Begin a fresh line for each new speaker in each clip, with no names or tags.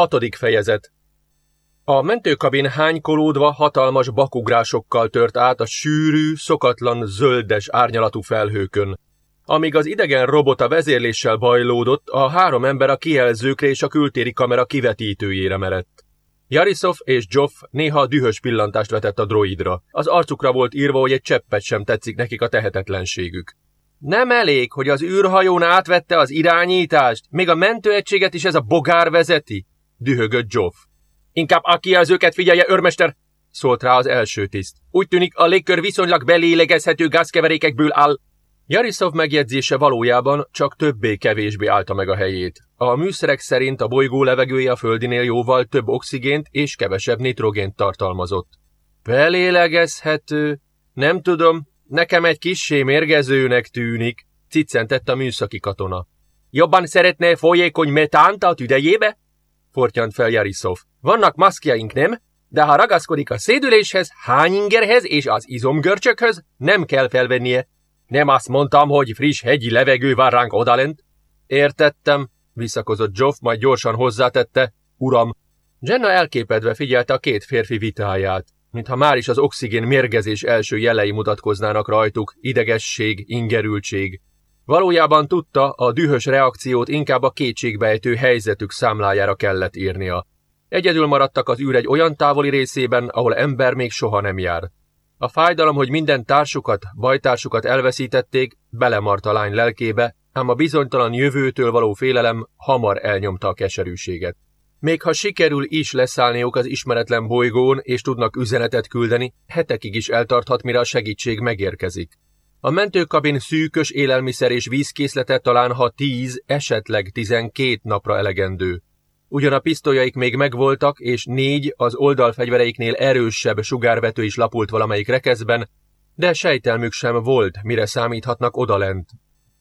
Hatodik fejezet A mentőkabin hánykolódva hatalmas bakugrásokkal tört át a sűrű, szokatlan, zöldes árnyalatú felhőkön. Amíg az idegen robot a vezérléssel bajlódott, a három ember a kijelzőkre és a kültéri kamera kivetítőjére merett. Jarisov és Joff néha dühös pillantást vetett a droidra. Az arcukra volt írva, hogy egy cseppet sem tetszik nekik a tehetetlenségük. Nem elég, hogy az űrhajón átvette az irányítást, még a mentőegységet is ez a bogár vezeti? Dühögött Joff. Inkább a kijelzőket figyelje, örmester! szólt rá az első tiszt. Úgy tűnik, a légkör viszonylag belélegezhető gázkeverékekből áll. Jarisov megjegyzése valójában csak többé-kevésbé állta meg a helyét. A műszerek szerint a bolygó levegője a földinél jóval több oxigént és kevesebb nitrogént tartalmazott. Belélegezhető? Nem tudom, nekem egy kissé mérgezőnek tűnik, ciccentett a műszaki katona. Jobban szeretne folyékony metánt a tüdejébe? Fortyant fel Jarisov. Vannak maszkjaink, nem? De ha ragaszkodik a szédüléshez, hányingerhez és az izomgörcsökhöz, nem kell felvennie. Nem azt mondtam, hogy friss hegyi levegő vár ránk odalent? Értettem, visszakozott Joff, majd gyorsan hozzátette, uram. Jenna elképedve figyelte a két férfi vitáját, mintha már is az oxigén mérgezés első jelei mutatkoznának rajtuk, idegesség, ingerültség. Valójában tudta, a dühös reakciót inkább a kétségbejtő helyzetük számlájára kellett írnia. Egyedül maradtak az űr egy olyan távoli részében, ahol ember még soha nem jár. A fájdalom, hogy minden társukat, bajtársukat elveszítették, belemart a lány lelkébe, ám a bizonytalan jövőtől való félelem hamar elnyomta a keserűséget. Még ha sikerül is leszállniuk az ismeretlen bolygón és tudnak üzenetet küldeni, hetekig is eltarthat, mire a segítség megérkezik. A mentőkabin szűkös élelmiszer és vízkészlete talán ha 10, esetleg 12 napra elegendő. Ugyan a pisztolyaik még megvoltak, és négy az oldalfegyvereiknél erősebb sugárvető is lapult valamelyik rekeszben, de sejtelmük sem volt, mire számíthatnak odalent.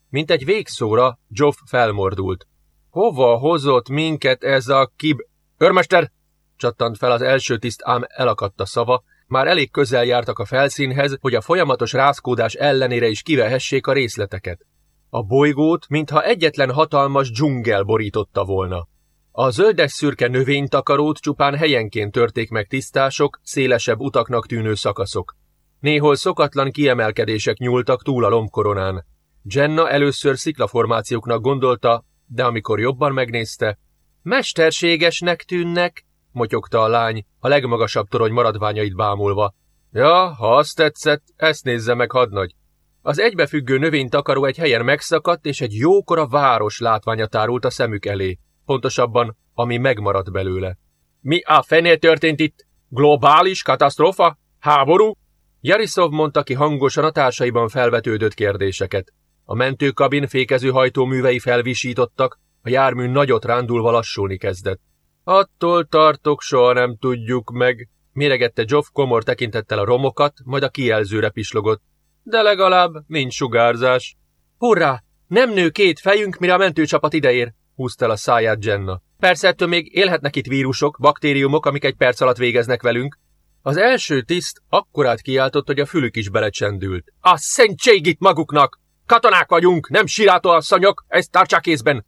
Mint egy végszóra, Joff felmordult. Hova hozott minket ez a kib... Örmester! csattant fel az első tiszt, ám elakadt a szava, már elég közel jártak a felszínhez, hogy a folyamatos rázkódás ellenére is kivehessék a részleteket. A bolygót, mintha egyetlen hatalmas dzsungel borította volna. A zöldes-szürke növénytakarót csupán helyenként törték meg tisztások, szélesebb utaknak tűnő szakaszok. Néhol szokatlan kiemelkedések nyúltak túl a lombkoronán. Jenna először sziklaformációknak gondolta, de amikor jobban megnézte, mesterségesnek tűnnek, motyogta a lány, a legmagasabb torony maradványait bámulva. Ja, ha azt tetszett, ezt nézze meg, hadnagy. Az egybefüggő növénytakaró egy helyen megszakadt, és egy jókora város látványa tárult a szemük elé pontosabban, ami megmaradt belőle. Mi a fenél történt itt? Globális katasztrófa? Háború? Jarisov mondta ki hangosan a társaiban felvetődött kérdéseket. A mentőkabin fékező hajtóművei felvisítottak, a jármű nagyot rándulva lassulni kezdett. Attól tartok, soha nem tudjuk meg, méregette Joff komor tekintettel a romokat, majd a kijelzőre pislogott. De legalább nincs sugárzás. Hurrá! Nem nő két fejünk, mire a mentőcsapat ideér húzta el a száját Jenna. Persze ettől még élhetnek itt vírusok, baktériumok, amik egy perc alatt végeznek velünk. Az első tiszt akkorát kiáltott, hogy a fülük is belecsendült. A szentség itt maguknak! Katonák vagyunk, nem sirátó asszonyok, ezt tartsák kézben!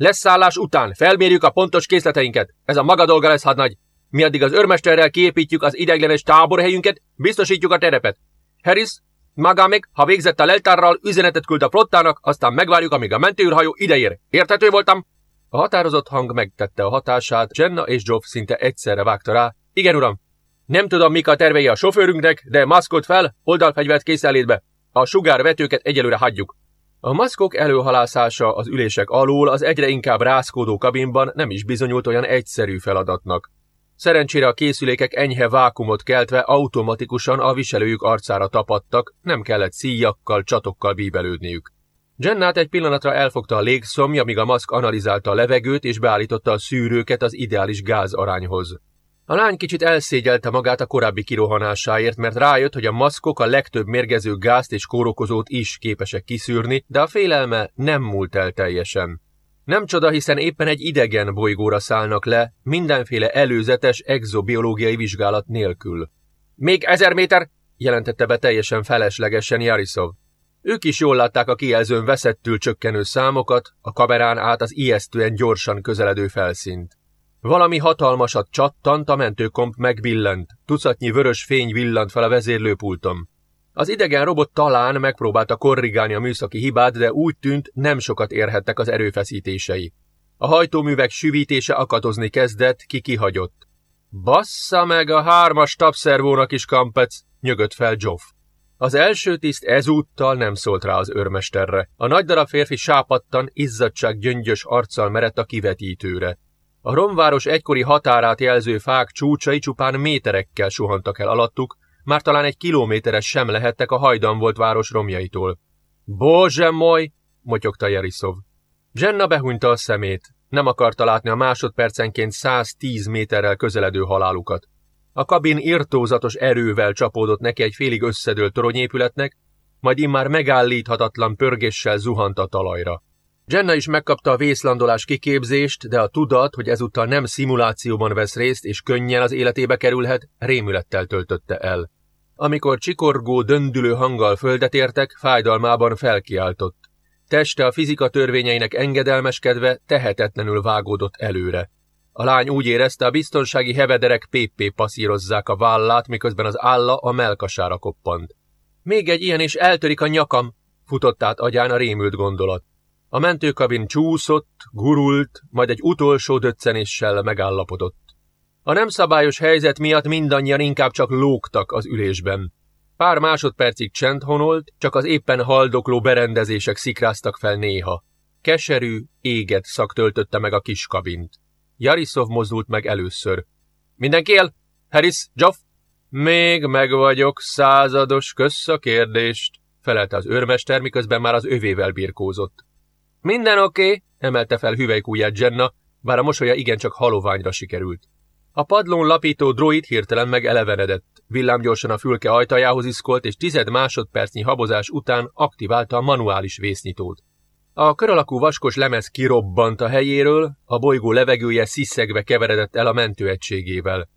Leszállás után felmérjük a pontos készleteinket. Ez a maga dolga lesz, hadnagy. Mi addig az örmesterrel kiépítjük az ideiglenes táborhelyünket, biztosítjuk a terepet. Harris, maga meg, ha végzett a leltárral, üzenetet küld a flottának, aztán megvárjuk, amíg a mentőrhajó ideér. Érthető voltam? A határozott hang megtette a hatását, Jenna és Joff szinte egyszerre vágta rá. Igen, uram. Nem tudom, mik a tervei a sofőrünknek, de maszkot fel, oldalfegyvert készelétbe. A sugárvetőket egyelőre hagyjuk. A maszkok előhalászása az ülések alól az egyre inkább rázkódó kabinban nem is bizonyult olyan egyszerű feladatnak. Szerencsére a készülékek enyhe vákumot keltve automatikusan a viselőjük arcára tapadtak, nem kellett szíjakkal, csatokkal bíbelődniük. Jennát egy pillanatra elfogta a légszomja, míg a maszk analizálta a levegőt és beállította a szűrőket az ideális gáz arányhoz. A lány kicsit elszégyelte magát a korábbi kirohanásáért, mert rájött, hogy a maszkok a legtöbb mérgező gázt és kórokozót is képesek kiszűrni, de a félelme nem múlt el teljesen. Nem csoda, hiszen éppen egy idegen bolygóra szállnak le, mindenféle előzetes exobiológiai vizsgálat nélkül. Még ezer méter, jelentette be teljesen feleslegesen Jarisov. Ők is jól látták a kijelzőn veszettül csökkenő számokat, a kamerán át az ijesztően gyorsan közeledő felszínt. Valami hatalmasat csattant, a mentőkomp megbillent. Tucatnyi vörös fény villant fel a vezérlőpulton. Az idegen robot talán megpróbálta korrigálni a műszaki hibát, de úgy tűnt, nem sokat érhettek az erőfeszítései. A hajtóművek süvítése akadozni kezdett, ki kihagyott. Bassza meg a hármas tapszervónak is kampec, nyögött fel Joff. Az első tiszt ezúttal nem szólt rá az őrmesterre. A nagy darab férfi sápattan, izzadság gyöngyös arccal merett a kivetítőre. A romváros egykori határát jelző fák csúcsai csupán méterekkel suhantak el alattuk, már talán egy kilométeres sem lehettek a hajdan volt város romjaitól. Bože moj, motyogta Jeriszov. Jenna behunyta a szemét. Nem akarta látni a másodpercenként 110 méterrel közeledő halálukat. A kabin irtózatos erővel csapódott neki egy félig összedőlt toronyépületnek, majd immár megállíthatatlan pörgéssel zuhant a talajra. Jenna is megkapta a vészlandolás kiképzést, de a tudat, hogy ezúttal nem szimulációban vesz részt és könnyen az életébe kerülhet, rémülettel töltötte el. Amikor csikorgó, döndülő hanggal földet értek, fájdalmában felkiáltott. Teste a fizika törvényeinek engedelmeskedve tehetetlenül vágódott előre. A lány úgy érezte, a biztonsági hevederek péppé passzírozzák a vállát, miközben az álla a melkasára koppant. Még egy ilyen és eltörik a nyakam, futott át agyán a rémült gondolat. A mentőkabin csúszott, gurult, majd egy utolsó döccenéssel megállapodott. A nem szabályos helyzet miatt mindannyian inkább csak lógtak az ülésben. Pár másodpercig csend honolt, csak az éppen haldokló berendezések szikráztak fel néha. Keserű, éget szak töltötte meg a kis kabint. Jarisov mozdult meg először. Mindenki él? Harris? Joff? Még meg vagyok, százados, kösz a kérdést, felelte az őrmester, miközben már az övével birkózott. Minden oké, okay, emelte fel hüvelykújját Jenna, bár a mosolya igencsak haloványra sikerült. A padlón lapító droid hirtelen megelevenedett, villámgyorsan a fülke ajtajához iszkolt, és tized másodpercnyi habozás után aktiválta a manuális vésznyitót. A kör alakú vaskos lemez kirobbant a helyéről, a bolygó levegője sziszegve keveredett el a mentőegységével.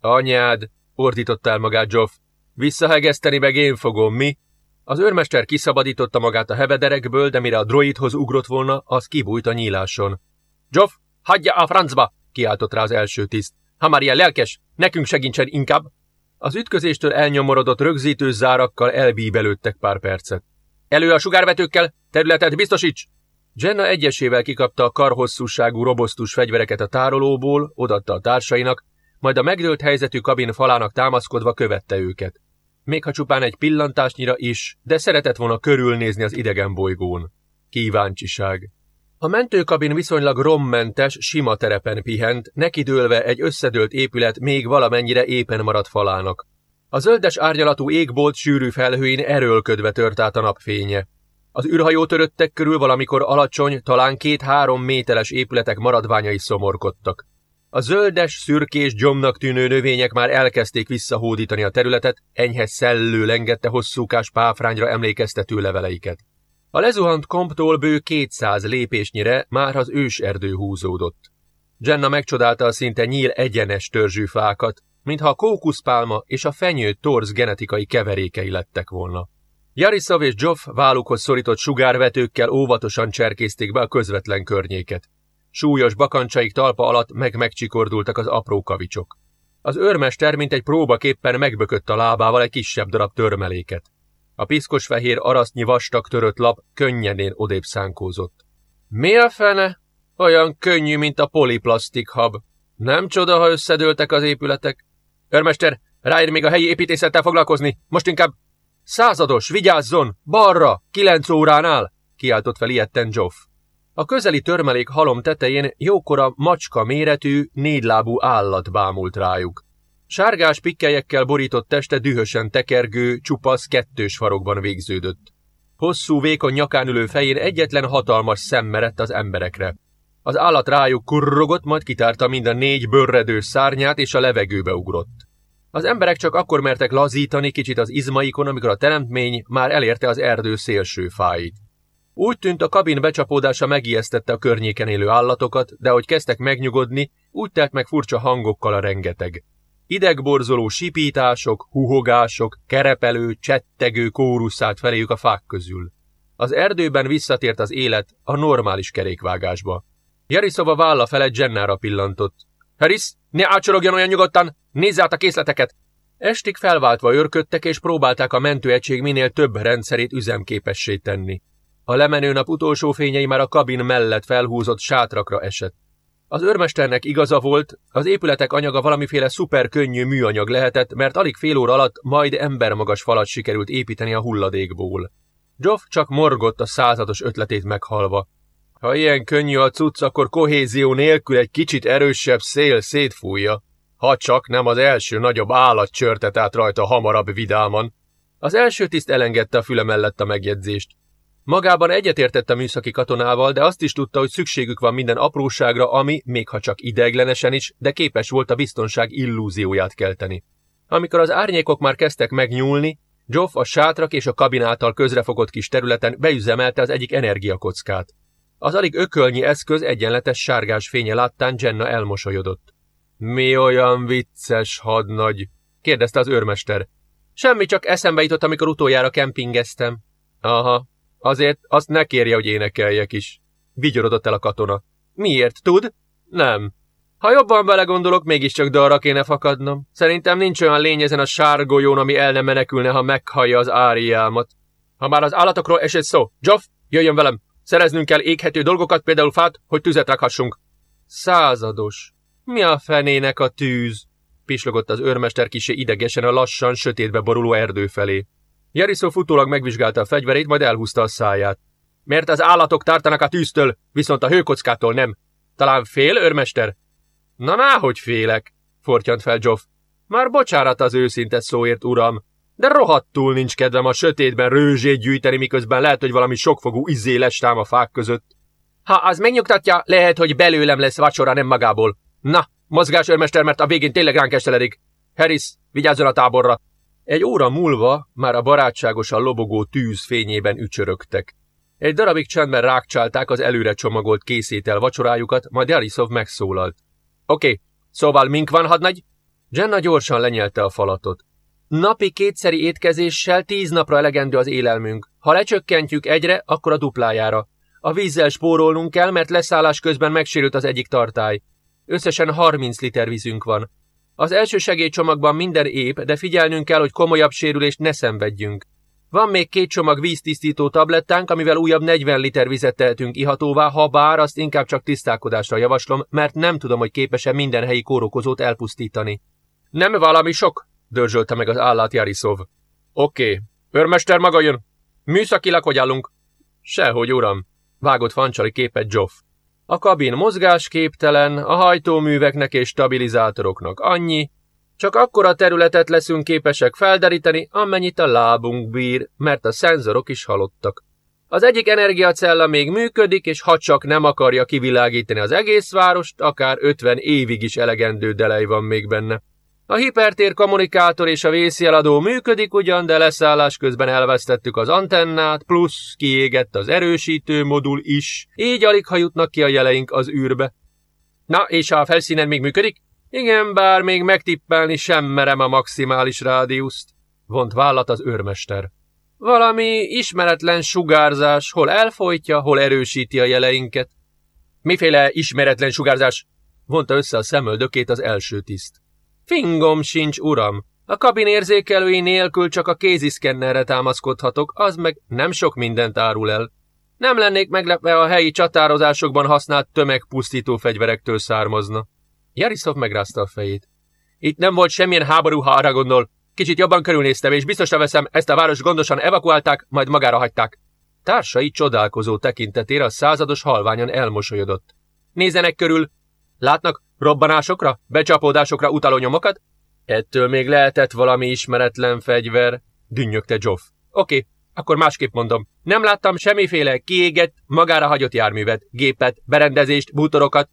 Anyád, ordította el magát Joff, visszahegeszteni meg én fogom, mi? Az őrmester kiszabadította magát a hevederekből, de mire a droidhoz ugrott volna, az kibújt a nyíláson. Joff, hagyja a francba! kiáltott rá az első tiszt. Ha már ilyen lelkes, nekünk segítsen inkább! Az ütközéstől elnyomorodott rögzítő zárakkal elbíbelődtek pár percet. Elő a sugárvetőkkel, területet biztosíts! Jenna egyesével kikapta a karhosszúságú robosztus fegyvereket a tárolóból, odatta a társainak, majd a megdőlt helyzetű kabin falának támaszkodva követte őket. Még ha csupán egy pillantásnyira is, de szeretett volna körülnézni az idegen bolygón. Kíváncsiság. A mentőkabin viszonylag rommentes, sima terepen pihent, nekidőlve egy összedőlt épület még valamennyire éppen maradt falának. A zöldes árnyalatú égbolt sűrű felhőin erőlködve tört át a napfénye. Az űrhajó töröttek körül valamikor alacsony, talán két-három méteres épületek maradványai szomorkodtak. A zöldes, szürkés, gyomnak tűnő növények már elkezdték visszahódítani a területet, enyhe szellő lengette hosszúkás páfrányra emlékeztető leveleiket. A lezuhant komptól bő 200 lépésnyire már az őserdő húzódott. Jenna megcsodálta a szinte nyíl egyenes törzsű fákat, mintha a kókuszpálma és a fenyő torz genetikai keverékei lettek volna. Jariszav és Joff vállukhoz szorított sugárvetőkkel óvatosan cserkézték be a közvetlen környéket. Súlyos bakancsaik talpa alatt meg megcsikordultak az apró kavicsok. Az őrmester, mint egy próbaképpen megbökött a lábával egy kisebb darab törmeléket. A piszkos fehér arasznyi vastag törött lap könnyedén odébb szánkózott. Mi a fene? Olyan könnyű, mint a poliplasztik hab. Nem csoda, ha összedőltek az épületek. Örmester, ráér még a helyi építészettel foglalkozni. Most inkább... Százados, vigyázzon! Balra! Kilenc óránál! Kiáltott fel ilyetten Joff. A közeli törmelék halom tetején jókora macska méretű, négylábú állat bámult rájuk. Sárgás pikkelyekkel borított teste dühösen tekergő, csupasz kettős farokban végződött. Hosszú, vékony nyakán ülő fején egyetlen hatalmas szem merett az emberekre. Az állat rájuk kurrogott, majd kitárta mind a négy bőrredő szárnyát, és a levegőbe ugrott. Az emberek csak akkor mertek lazítani kicsit az izmaikon, amikor a teremtmény már elérte az erdő szélső fáit. Úgy tűnt, a kabin becsapódása megijesztette a környéken élő állatokat, de ahogy kezdtek megnyugodni, úgy telt meg furcsa hangokkal a rengeteg. Idegborzoló sipítások, huhogások, kerepelő, csettegő kóruszát feléjük a fák közül. Az erdőben visszatért az élet a normális kerékvágásba. Jariszova válla felett Jennára pillantott. Harris, ne ácsorogjon olyan nyugodtan, nézz át a készleteket! Estig felváltva örködtek, és próbálták a mentőegység minél több rendszerét üzemképessé tenni. A lemenő nap utolsó fényei már a kabin mellett felhúzott sátrakra esett. Az őrmesternek igaza volt, az épületek anyaga valamiféle szuperkönnyű műanyag lehetett, mert alig fél óra alatt majd embermagas falat sikerült építeni a hulladékból. Joff csak morgott a százados ötletét meghalva. Ha ilyen könnyű a cucc, akkor kohézió nélkül egy kicsit erősebb szél szétfújja. Ha csak nem az első nagyobb állat csörtet át rajta hamarabb vidáman. Az első tiszt elengedte a füle mellett a megjegyzést. Magában egyetértett a műszaki katonával, de azt is tudta, hogy szükségük van minden apróságra, ami, még ha csak ideiglenesen is, de képes volt a biztonság illúzióját kelteni. Amikor az árnyékok már kezdtek megnyúlni, Joff a sátrak és a kabin által közrefogott kis területen beüzemelte az egyik energiakockát. Az alig ökölnyi eszköz egyenletes sárgás fénye láttán Jenna elmosolyodott. Mi olyan vicces hadnagy? kérdezte az őrmester. Semmi, csak eszembe jutott, amikor utoljára kempingeztem. Aha, azért azt ne kérje, hogy énekeljek is. Vigyorodott el a katona. Miért, tud? Nem. Ha jobban belegondolok, mégiscsak dalra kéne fakadnom. Szerintem nincs olyan lény ezen a sárgolyón, ami el nem menekülne, ha meghallja az áriámat. Ha már az állatokról esett szó, Joff, jöjjön velem! Szereznünk kell éghető dolgokat, például fát, hogy tüzet rakhassunk. Százados. Mi a fenének a tűz? Pislogott az őrmester kisé idegesen a lassan, sötétbe boruló erdő felé. Jeriszó futólag megvizsgálta a fegyverét, majd elhúzta a száját. Mert az állatok tartanak a tűztől, viszont a hőkockától nem. Talán fél, őrmester? Na, náhogy félek, fortyant fel Joff. Már bocsánat az őszinte szóért, uram, de rohadtul nincs kedvem a sötétben rőzsét gyűjteni, miközben lehet, hogy valami sokfogú izé lestám a fák között. Ha az megnyugtatja, lehet, hogy belőlem lesz vacsora, nem magából. Na, mozgásőrmester, mert a végén tényleg ránk esteledik. Harris, vigyázzon a táborra. Egy óra múlva már a barátságosan lobogó tűz fényében ücsörögtek. Egy darabig csendben rákcsálták az előre csomagolt készétel vacsorájukat, majd Jarisov megszólalt. Oké, szóval mink van, hadnagy? Jenna gyorsan lenyelte a falatot. Napi kétszeri étkezéssel tíz napra elegendő az élelmünk. Ha lecsökkentjük egyre, akkor a duplájára. A vízzel spórolnunk kell, mert leszállás közben megsérült az egyik tartály. Összesen 30 liter vízünk van. Az első segélycsomagban minden ép, de figyelnünk kell, hogy komolyabb sérülést ne szenvedjünk. Van még két csomag víztisztító tablettánk, amivel újabb 40 liter vizet tehetünk ihatóvá, ha bár azt inkább csak tisztálkodásra javaslom, mert nem tudom, hogy képes-e minden helyi kórokozót elpusztítani. Nem valami sok, dörzsölte meg az állát Jarisov. Oké, okay. őrmester maga jön. Műszakilag hogy állunk? Sehogy, uram, vágott fancsali képet Joff. A kabin mozgásképtelen, a hajtóműveknek és stabilizátoroknak annyi, csak akkora területet leszünk képesek felderíteni, amennyit a lábunk bír, mert a szenzorok is halottak. Az egyik energiacella még működik, és ha csak nem akarja kivilágítani az egész várost, akár 50 évig is elegendő delej van még benne. A hipertér kommunikátor és a vészjeladó működik ugyan, de leszállás közben elvesztettük az antennát, plusz kiégett az erősítő modul is, így alig ha jutnak ki a jeleink az űrbe. Na, és a felszínen még működik? Igen, bár még megtippelni sem merem a maximális rádiuszt, vont vállat az őrmester. Valami ismeretlen sugárzás, hol elfolytja, hol erősíti a jeleinket. Miféle ismeretlen sugárzás? vonta össze a szemöldökét az első tiszt. Fingom sincs, uram. A kabin érzékelői nélkül csak a kéziszkennerre támaszkodhatok, az meg nem sok mindent árul el. Nem lennék meglepve a helyi csatározásokban használt tömegpusztító fegyverektől származna. Jarisov megrázta a fejét. Itt nem volt semmilyen háború, ha arra gondol. Kicsit jobban körülnéztem, és biztosra veszem, ezt a város gondosan evakuálták, majd magára hagyták. Társai csodálkozó tekintetére a százados halványan elmosolyodott. Nézenek körül. Látnak robbanásokra, becsapódásokra utaló nyomokat? Ettől még lehetett valami ismeretlen fegyver, dünnyögte Joff. Oké, okay, akkor másképp mondom. Nem láttam semmiféle kiégett, magára hagyott járművet, gépet, berendezést, bútorokat,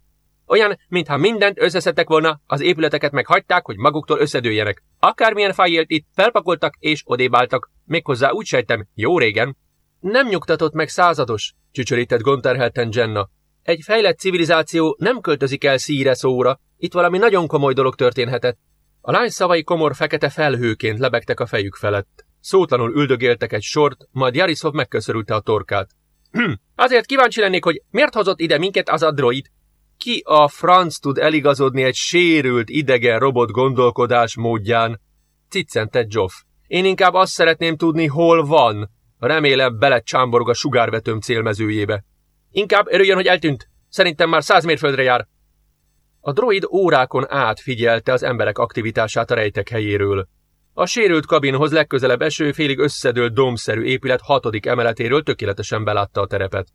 olyan, mintha mindent összeszedtek volna, az épületeket meghagyták, hogy maguktól összedőjenek. Akármilyen fájélt itt felpakoltak és odébáltak. Méghozzá úgy sejtem, jó régen. Nem nyugtatott meg százados, csücsörített gonterhelten Jenna. Egy fejlett civilizáció nem költözik el szíre szóra, itt valami nagyon komoly dolog történhetett. A lány szavai komor fekete felhőként lebegtek a fejük felett. Szótlanul üldögéltek egy sort, majd Jarisov megköszörülte a torkát. Hm, azért kíváncsi lennék, hogy miért hozott ide minket az a droid? ki a franc tud eligazodni egy sérült, idegen robot gondolkodás módján? Ciccentett Joff. Én inkább azt szeretném tudni, hol van. Remélem bele csámborog a sugárvetőm célmezőjébe. Inkább örüljön, hogy eltűnt. Szerintem már száz mérföldre jár. A droid órákon át figyelte az emberek aktivitását a rejtek helyéről. A sérült kabinhoz legközelebb eső félig összedőlt domszerű épület hatodik emeletéről tökéletesen belátta a terepet.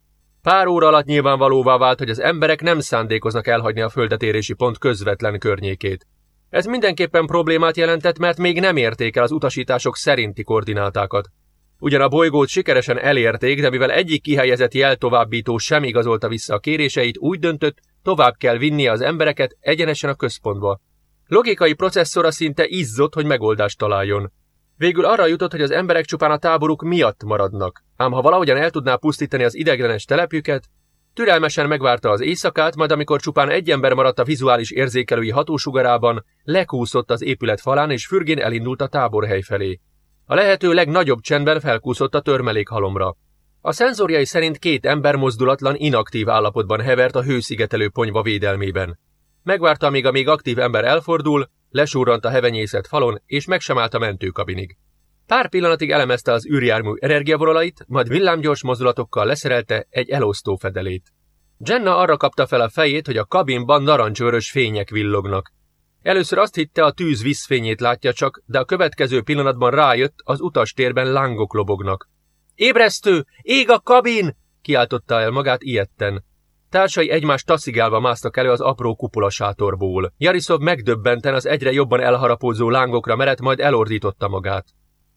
Pár óra alatt nyilvánvalóvá vált, hogy az emberek nem szándékoznak elhagyni a földetérési pont közvetlen környékét. Ez mindenképpen problémát jelentett, mert még nem érték el az utasítások szerinti koordinátákat. Ugyan a bolygót sikeresen elérték, de mivel egyik kihelyezett jeltovábbító sem igazolta vissza a kéréseit, úgy döntött, tovább kell vinnie az embereket egyenesen a központba. Logikai processzora szinte izzott, hogy megoldást találjon. Végül arra jutott, hogy az emberek csupán a táboruk miatt maradnak, ám ha valahogyan el tudná pusztítani az ideglenes telepjüket, türelmesen megvárta az éjszakát, majd amikor csupán egy ember maradt a vizuális érzékelői hatósugarában, lekúszott az épület falán és fürgén elindult a táborhely felé. A lehető legnagyobb csendben felkúszott a törmelékhalomra. A szenzorjai szerint két ember mozdulatlan, inaktív állapotban hevert a hőszigetelő ponyva védelmében. Megvárta, míg a még aktív ember elfordul, lesúrrant a hevenyészet falon, és meg sem állt a mentőkabinig. Pár pillanatig elemezte az űrjármű energiavonalait, majd villámgyors mozdulatokkal leszerelte egy elosztó fedelét. Jenna arra kapta fel a fejét, hogy a kabinban narancsvörös fények villognak. Először azt hitte, a tűz vízfényét látja csak, de a következő pillanatban rájött, az utastérben lángok lobognak. Ébresztő! Ég a kabin! kiáltotta el magát ilyetten. Társai egymást taszigálva másztak elő az apró kupolasátorból. Jarisov megdöbbenten az egyre jobban elharapózó lángokra merett, majd elordította magát.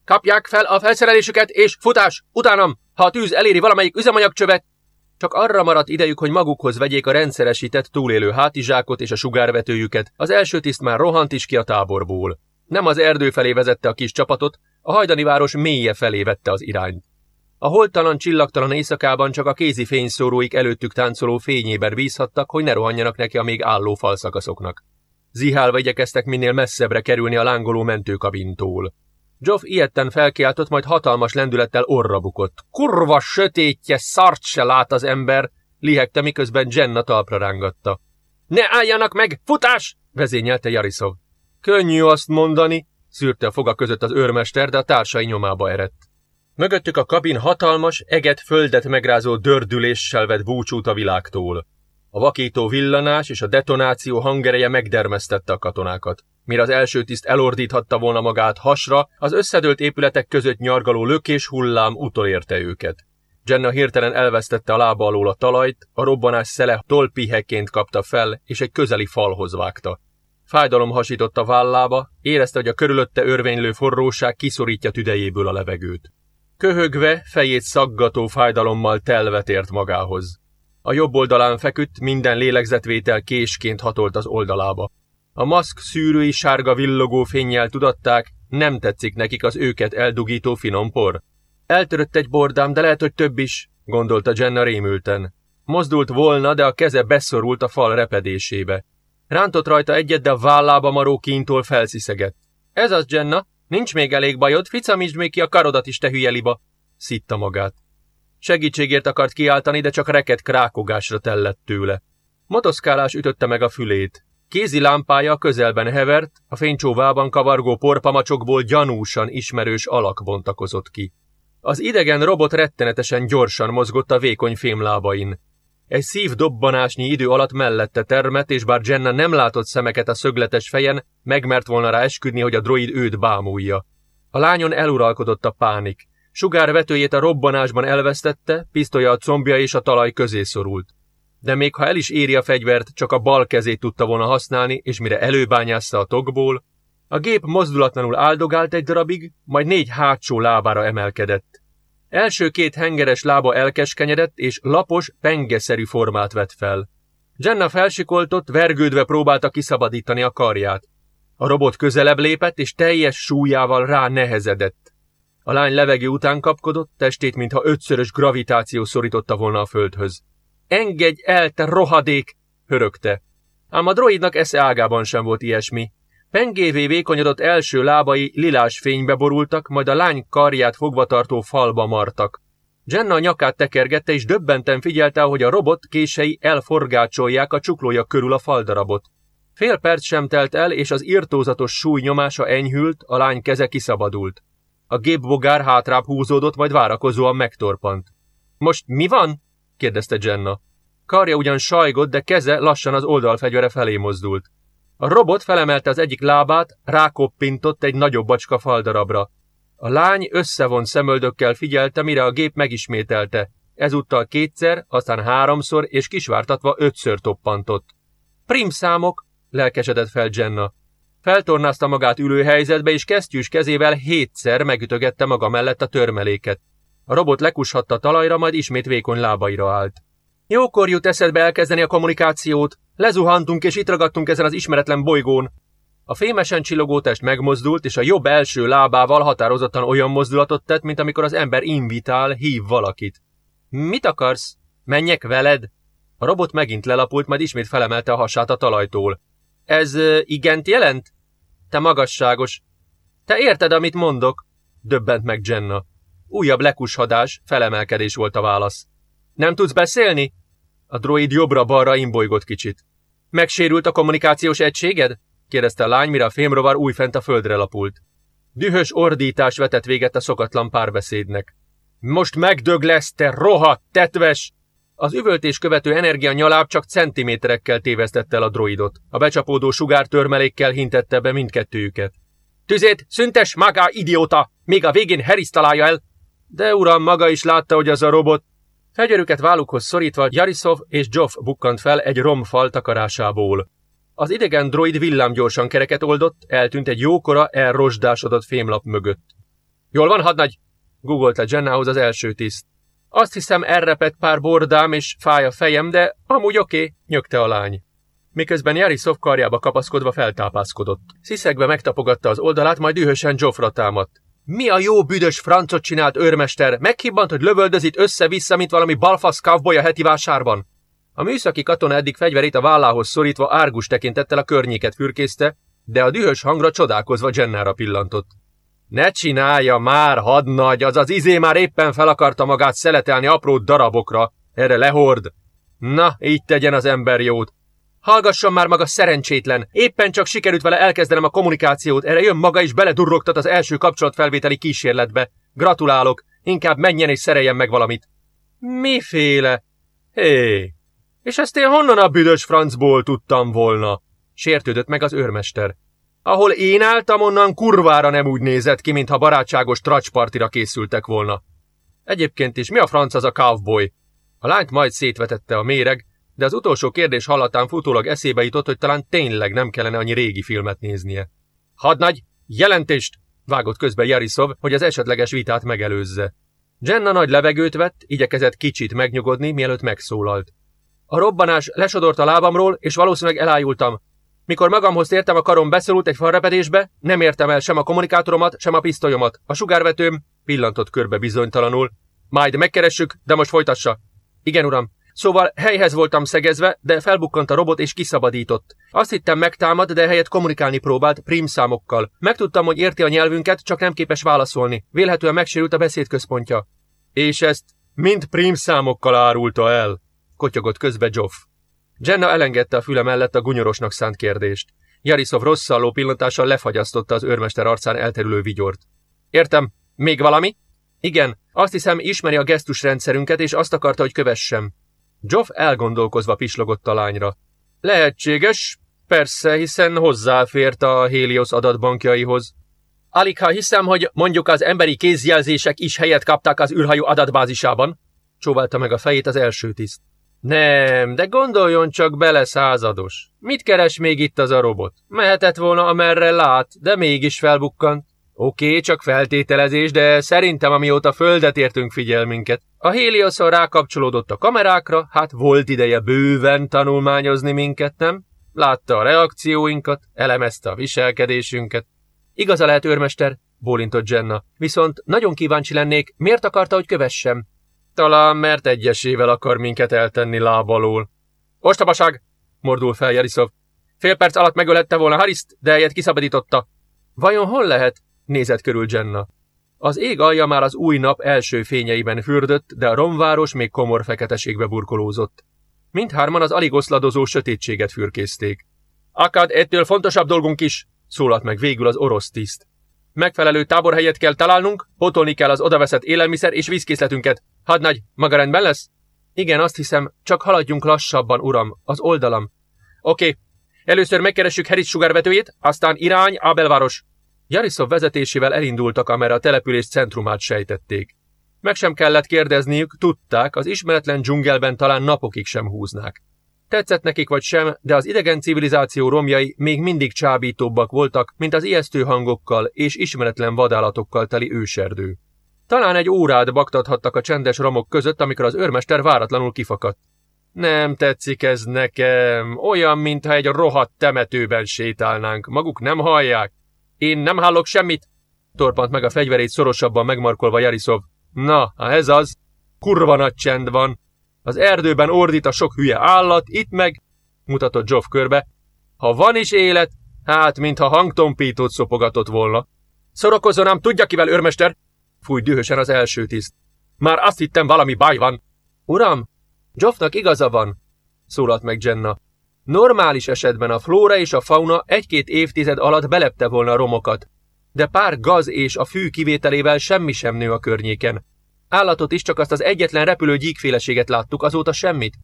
Kapják fel a felszerelésüket, és futás! Utánam! Ha a tűz eléri valamelyik üzemanyagcsövet, csak arra maradt idejük, hogy magukhoz vegyék a rendszeresített túlélő hátizsákot és a sugárvetőjüket, az első tiszt már rohant is ki a táborból. Nem az erdő felé vezette a kis csapatot, a hajdani város mélye felé vette az irányt. A holtalan, csillagtalan éjszakában csak a kézi fényszóróik előttük táncoló fényében bízhattak, hogy ne rohanjanak neki a még álló falszakaszoknak. Zihálva igyekeztek minél messzebbre kerülni a lángoló mentőkabintól. Joff ilyetten felkiáltott, majd hatalmas lendülettel orra bukott. Kurva sötétje, szart se lát az ember, lihegte, miközben Jenna talpra rángatta. Ne álljanak meg, futás! vezényelte Jarisov. Könnyű azt mondani, szűrte a foga között az őrmester, de a társai nyomába erett. Mögöttük a kabin hatalmas, eget földet megrázó dördüléssel vett búcsút a világtól. A vakító villanás és a detonáció hangereje megdermesztette a katonákat. Mire az első tiszt elordíthatta volna magát hasra, az összedőlt épületek között nyargaló lökés hullám utolérte őket. Jenna hirtelen elvesztette a lába alól a talajt, a robbanás szele tolpiheként kapta fel, és egy közeli falhoz vágta. Fájdalom hasított a vállába, érezte, hogy a körülötte örvénylő forróság kiszorítja tüdejéből a levegőt. Köhögve, fejét szaggató fájdalommal telve tért magához. A jobb oldalán feküdt, minden lélegzetvétel késként hatolt az oldalába. A maszk szűrői sárga villogó fényjel tudatták, nem tetszik nekik az őket eldugító finom por. Eltörött egy bordám, de lehet, hogy több is, gondolta Jenna rémülten. Mozdult volna, de a keze beszorult a fal repedésébe. Rántott rajta egyet, de a vállába maró kintól felsziszegett. Ez az, Jenna, nincs még elég bajod, ficamítsd még ki a karodat is, te hülye liba, szitta magát. Segítségért akart kiáltani, de csak reket krákogásra tellett tőle. Motoszkálás ütötte meg a fülét. Kézi lámpája közelben hevert, a fénycsóvában kavargó porpamacsokból gyanúsan ismerős alak bontakozott ki. Az idegen robot rettenetesen gyorsan mozgott a vékony fémlábain. Egy szív dobbanásnyi idő alatt mellette termett, és bár Jenna nem látott szemeket a szögletes fejen, megmert volna rá esküdni, hogy a droid őt bámulja. A lányon eluralkodott a pánik. Sugár vetőjét a robbanásban elvesztette, pisztolya a combja és a talaj közé szorult. De még ha el is éri a fegyvert, csak a bal kezét tudta volna használni, és mire előbányázta a tokból, a gép mozdulatlanul áldogált egy darabig, majd négy hátsó lábára emelkedett. Első két hengeres lába elkeskenyedett, és lapos, pengeszerű formát vett fel. Jenna felsikoltott, vergődve próbálta kiszabadítani a karját. A robot közelebb lépett, és teljes súlyával rá nehezedett. A lány levegő után kapkodott, testét, mintha ötszörös gravitáció szorította volna a földhöz. Engedj el, te rohadék! hörögte. Ám a droidnak esze ágában sem volt ilyesmi. Pengévé vékonyodott első lábai lilás fénybe borultak, majd a lány karját fogva tartó falba martak. Jenna a nyakát tekergette, és döbbenten figyelte, hogy a robot kései elforgácsolják a csuklója körül a faldarabot. Fél perc sem telt el, és az írtózatos súly nyomása enyhült, a lány keze kiszabadult. A gépbogár hátrább húzódott, majd várakozóan megtorpant. Most mi van? Kérdezte Jenna. Karja ugyan sajgott, de keze lassan az oldalfegyvere felé mozdult. A robot felemelte az egyik lábát, rákoppintott egy nagyobb bacska faldarabra. A lány összevont szemöldökkel figyelte, mire a gép megismételte. Ezúttal kétszer, aztán háromszor és kisvártatva ötször toppantott. Prim számok, lelkesedett fel Jenna. Feltornázta magát ülőhelyzetbe, és kesztyűs kezével hétszer megütögette maga mellett a törmeléket. A robot lekushatta talajra, majd ismét vékony lábaira állt. Jókor jut eszedbe elkezdeni a kommunikációt. Lezuhantunk és itt ragadtunk ezen az ismeretlen bolygón. A fémesen csillogó test megmozdult, és a jobb első lábával határozottan olyan mozdulatot tett, mint amikor az ember invitál, hív valakit. Mit akarsz? Menjek veled? A robot megint lelapult, majd ismét felemelte a hasát a talajtól. Ez igent jelent? Te magasságos. Te érted, amit mondok? Döbbent meg Jenna. Újabb lekushadás, felemelkedés volt a válasz. Nem tudsz beszélni? A droid jobbra-balra imbolygott kicsit. Megsérült a kommunikációs egységed? kérdezte a lány, mire a fémrovar újfent a földre lapult. Dühös ordítás vetett véget a szokatlan párbeszédnek. Most megdög lesz, te rohadt, tetves! Az üvöltés követő energia nyaláb csak centiméterekkel tévesztette el a droidot. A becsapódó sugártörmelékkel hintette be mindkettőjüket. Tüzét, szüntes, magá, idióta! Még a végén Harris találja el! De uram, maga is látta, hogy az a robot Fegyverüket vállukhoz szorítva Jarisov és Joff bukkant fel egy romfal takarásából. Az idegen droid villámgyorsan kereket oldott, eltűnt egy jókora, elrosdásodott fémlap mögött. Jól van, hadnagy? googolta Jennához az első tiszt. Azt hiszem elrepett pár bordám és fáj a fejem, de amúgy oké, okay, nyögte a lány. Miközben Jarisov karjába kapaszkodva feltápászkodott. Sziszegve megtapogatta az oldalát, majd dühösen Joffra támadt. Mi a jó büdös francot csinált őrmester? Meghibbant, hogy lövöldöz itt össze-vissza, mint valami balfasz kávboly a heti vásárban? A műszaki katona eddig fegyverét a vállához szorítva árgus tekintettel a környéket fürkészte, de a dühös hangra csodálkozva Jennára pillantott. Ne csinálja már, hadnagy, az az izé már éppen fel akarta magát szeletelni apró darabokra. Erre lehord. Na, így tegyen az ember jót. Hallgasson már maga szerencsétlen! Éppen csak sikerült vele elkezdenem a kommunikációt, erre jön maga is beledurrogtat az első kapcsolatfelvételi kísérletbe. Gratulálok, inkább menjen és szereljen meg valamit. Miféle? Hé, és ezt én honnan a büdös francból tudtam volna? Sértődött meg az őrmester. Ahol én álltam, onnan kurvára nem úgy nézett ki, mintha barátságos tracspartira készültek volna. Egyébként is mi a franc az a cowboy? A lányt majd szétvetette a méreg, de az utolsó kérdés hallatán futólag eszébe jutott, hogy talán tényleg nem kellene annyi régi filmet néznie. Hadnagy, jelentést! vágott közbe Jarisov, hogy az esetleges vitát megelőzze. Jenna nagy levegőt vett, igyekezett kicsit megnyugodni, mielőtt megszólalt. A robbanás lesodort a lábamról, és valószínűleg elájultam. Mikor magamhoz tértem, a karom beszorult egy falrepedésbe, nem értem el sem a kommunikátoromat, sem a pisztolyomat. A sugárvetőm pillantott körbe bizonytalanul. Majd megkeressük, de most folytassa. Igen, uram, Szóval helyhez voltam szegezve, de felbukkant a robot és kiszabadított. Azt hittem megtámad, de helyett kommunikálni próbált, prim számokkal. Megtudtam, hogy érti a nyelvünket, csak nem képes válaszolni. Vélhetően megsérült a beszédközpontja. És ezt mind prim számokkal árulta el, kotyogott közbe Joff. Jenna elengedte a füle mellett a gunyorosnak szánt kérdést. Jarisov rosszalló pillantással lefagyasztotta az őrmester arcán elterülő vigyort. Értem. Még valami? Igen, azt hiszem ismeri a gesztusrendszerünket, és azt akarta, hogy kövessem. Joff elgondolkozva pislogott a lányra. Lehetséges, persze, hiszen hozzáfért a Helios adatbankjaihoz. Alig ha hiszem, hogy mondjuk az emberi kézjelzések is helyet kapták az űrhajó adatbázisában, csóválta meg a fejét az első tiszt. Nem, de gondoljon csak bele, százados. Mit keres még itt az a robot? Mehetett volna, amerre lát, de mégis felbukkant. Oké, csak feltételezés, de szerintem amióta földet értünk figyelmünket. A Helioszon rákapcsolódott a kamerákra, hát volt ideje bőven tanulmányozni minket, nem? Látta a reakcióinkat, elemezte a viselkedésünket. Igaza lehet, őrmester, bólintott Jenna, viszont nagyon kíváncsi lennék, miért akarta, hogy kövessem? Talán mert egyesével akar minket eltenni lábalól. Ostobaság! mordul fel Jarisov. Fél perc alatt megölette volna Hariszt, de helyet kiszabadította. Vajon hol lehet? Nézett körül Jenna. Az ég alja már az új nap első fényeiben fürdött, de a romváros még komor feketeségbe burkolózott. Mindhárman az alig oszladozó sötétséget fürkészték. Akad, ettől fontosabb dolgunk is, szólalt meg végül az orosz tiszt. Megfelelő táborhelyet kell találnunk, potolni kell az odaveszett élelmiszer és vízkészletünket. Hadnagy, maga rendben lesz? Igen, azt hiszem, csak haladjunk lassabban, uram, az oldalam. Oké, először megkeressük Heris sugárvetőjét, aztán irány Abelváros. Jariszov vezetésével elindultak, amerre a település centrumát sejtették. Meg sem kellett kérdezniük, tudták, az ismeretlen dzsungelben talán napokig sem húznák. Tetszett nekik vagy sem, de az idegen civilizáció romjai még mindig csábítóbbak voltak, mint az ijesztő hangokkal és ismeretlen vadállatokkal teli őserdő. Talán egy órát baktathattak a csendes romok között, amikor az őrmester váratlanul kifakadt. Nem tetszik ez nekem, olyan, mintha egy rohadt temetőben sétálnánk, maguk nem hallják. Én nem hallok semmit, torpant meg a fegyverét szorosabban megmarkolva Jariszov. Na, ha ez az, kurva nagy csend van. Az erdőben ordít a sok hülye állat, itt meg, mutatott Joff körbe. Ha van is élet, hát mintha hangtompítót szopogatott volna. Szorokozzon ám, tudja kivel, őrmester? Fúj dühösen az első tiszt. Már azt hittem, valami baj van. Uram, Joffnak igaza van, szólalt meg Jenna. Normális esetben a flóra és a fauna egy-két évtized alatt belepte volna a romokat, de pár gaz és a fű kivételével semmi sem nő a környéken. Állatot is csak azt az egyetlen repülő gyíkféleséget láttuk, azóta semmit.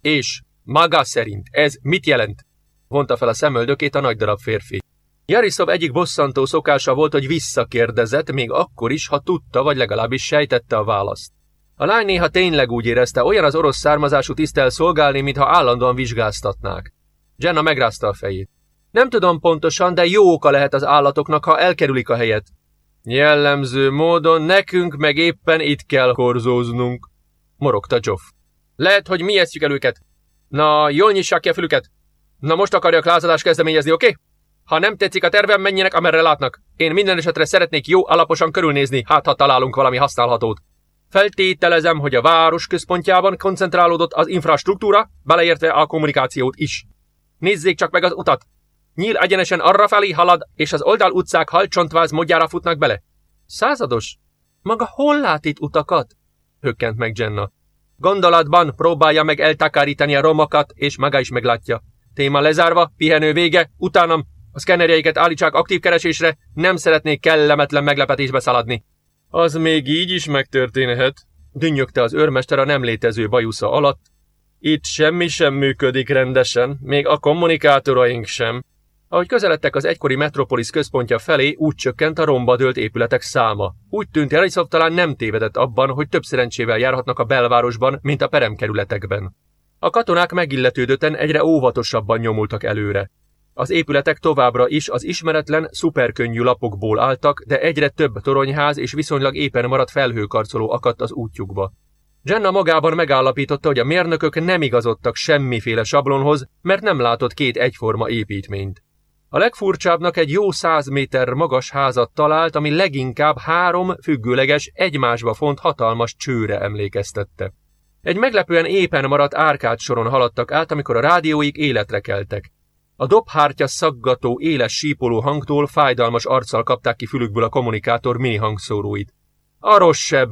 És, maga szerint, ez mit jelent? Vonta fel a szemöldökét a nagy darab férfi. Jariszov egyik bosszantó szokása volt, hogy visszakérdezett, még akkor is, ha tudta, vagy legalábbis sejtette a választ. A lány néha tényleg úgy érezte, olyan az orosz származású tisztel szolgálni, mintha állandóan vizsgáztatnák. Jenna megrázta a fejét. Nem tudom pontosan, de jó oka lehet az állatoknak, ha elkerülik a helyet. Jellemző módon nekünk meg éppen itt kell korzóznunk, morogta Joff. Lehet, hogy mi eszük el őket. Na, jól nyissák ki a fülüket. Na most akarjak lázadást kezdeményezni, oké? Okay? Ha nem tetszik a tervem, menjenek, amerre látnak. Én minden esetre szeretnék jó alaposan körülnézni, hát ha találunk valami használhatót. Feltételezem, hogy a város központjában koncentrálódott az infrastruktúra, beleértve a kommunikációt is. Nézzék csak meg az utat! Nyíl egyenesen arrafelé halad, és az oldal utcák halcsontváz módjára futnak bele. Százados? Maga hol lát itt utakat? Hökkent meg Jenna. Gondolatban próbálja meg eltakarítani a romokat, és maga is meglátja. Téma lezárva, pihenő vége, utánam a szkennerjeiket állítsák aktív keresésre, nem szeretnék kellemetlen meglepetésbe szaladni. Az még így is megtörténhet, dünnyögte az őrmester a nem létező bajusza alatt. Itt semmi sem működik rendesen, még a kommunikátoraink sem. Ahogy közeledtek az egykori metropolis központja felé, úgy csökkent a romba dőlt épületek száma. Úgy tűnt, Elisov talán nem tévedett abban, hogy több szerencsével járhatnak a belvárosban, mint a peremkerületekben. A katonák megilletődötten egyre óvatosabban nyomultak előre. Az épületek továbbra is az ismeretlen, szuperkönnyű lapokból álltak, de egyre több toronyház és viszonylag éppen maradt felhőkarcoló akadt az útjukba. Jenna magában megállapította, hogy a mérnökök nem igazodtak semmiféle sablonhoz, mert nem látott két egyforma építményt. A legfurcsábbnak egy jó száz méter magas házat talált, ami leginkább három függőleges, egymásba font hatalmas csőre emlékeztette. Egy meglepően éppen maradt árkád soron haladtak át, amikor a rádióik életre keltek. A dobhártya szaggató, éles sípoló hangtól fájdalmas arccal kapták ki fülükből a kommunikátor mini hangszóróit. A rosszabb!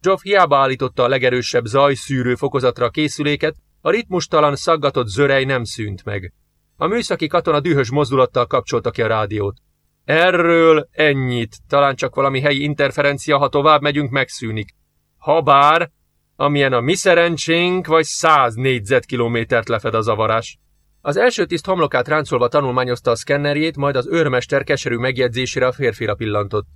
Joff hiába állította a legerősebb zajszűrő fokozatra a készüléket, a ritmustalan szaggatott zörej nem szűnt meg. A műszaki katona dühös mozdulattal kapcsolta ki a rádiót. Erről ennyit, talán csak valami helyi interferencia, ha tovább megyünk, megszűnik. Habár, amilyen a mi szerencsénk, vagy száz négyzetkilométert lefed a zavarás. Az első tiszt homlokát ráncolva tanulmányozta a szkennerjét, majd az őrmester keserű megjegyzésére a férfira pillantott.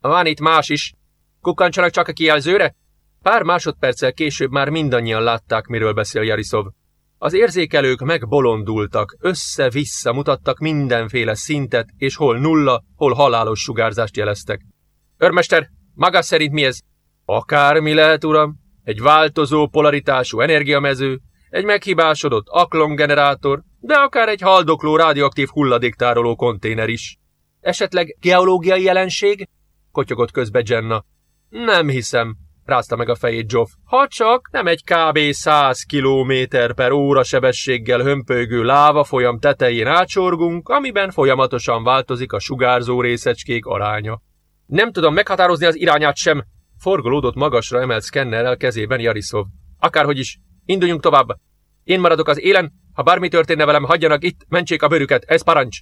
Van itt más is. Kukkancsanak csak a kijelzőre? Pár másodperccel később már mindannyian látták, miről beszél Jariszov. Az érzékelők megbolondultak, össze-vissza mutattak mindenféle szintet, és hol nulla, hol halálos sugárzást jeleztek. Örmester, maga szerint mi ez? Akármi lehet, uram. Egy változó polaritású energiamező, egy meghibásodott aklongenerátor, de akár egy haldokló radioaktív hulladéktároló konténer is. Esetleg geológiai jelenség? Kotyogott közbe Jenna. Nem hiszem, rázta meg a fejét Joff. Ha csak nem egy kb. 100 km per óra sebességgel hömpölygő láva folyam tetején átsorgunk, amiben folyamatosan változik a sugárzó részecskék aránya. Nem tudom meghatározni az irányát sem. Forgolódott magasra emelt szkennerrel kezében Jarisov. Akárhogy is, induljunk tovább. Én maradok az élen, ha bármi történne velem, hagyjanak itt, mentsék a bőrüket, ez parancs.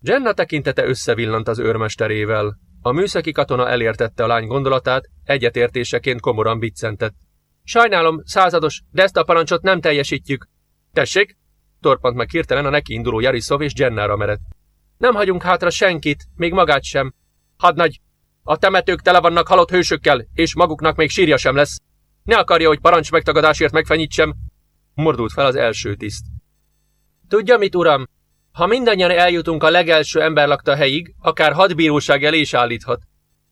Jenna tekintete összevillant az őrmesterével. A műszaki katona elértette a lány gondolatát, egyetértéseként komoran biccentett. Sajnálom, százados, de ezt a parancsot nem teljesítjük. Tessék? Torpant meg hirtelen a neki induló Jariszov és Jennára merett. Nem hagyunk hátra senkit, még magát sem. Hadnagy, a temetők tele vannak halott hősökkel, és maguknak még sírja sem lesz. Ne akarja, hogy parancs megtagadásért megfenyítsem. Mordult fel az első tiszt. Tudja mit, uram? Ha mindannyian eljutunk a legelső emberlakta helyig, akár hadbíróság elé is állíthat.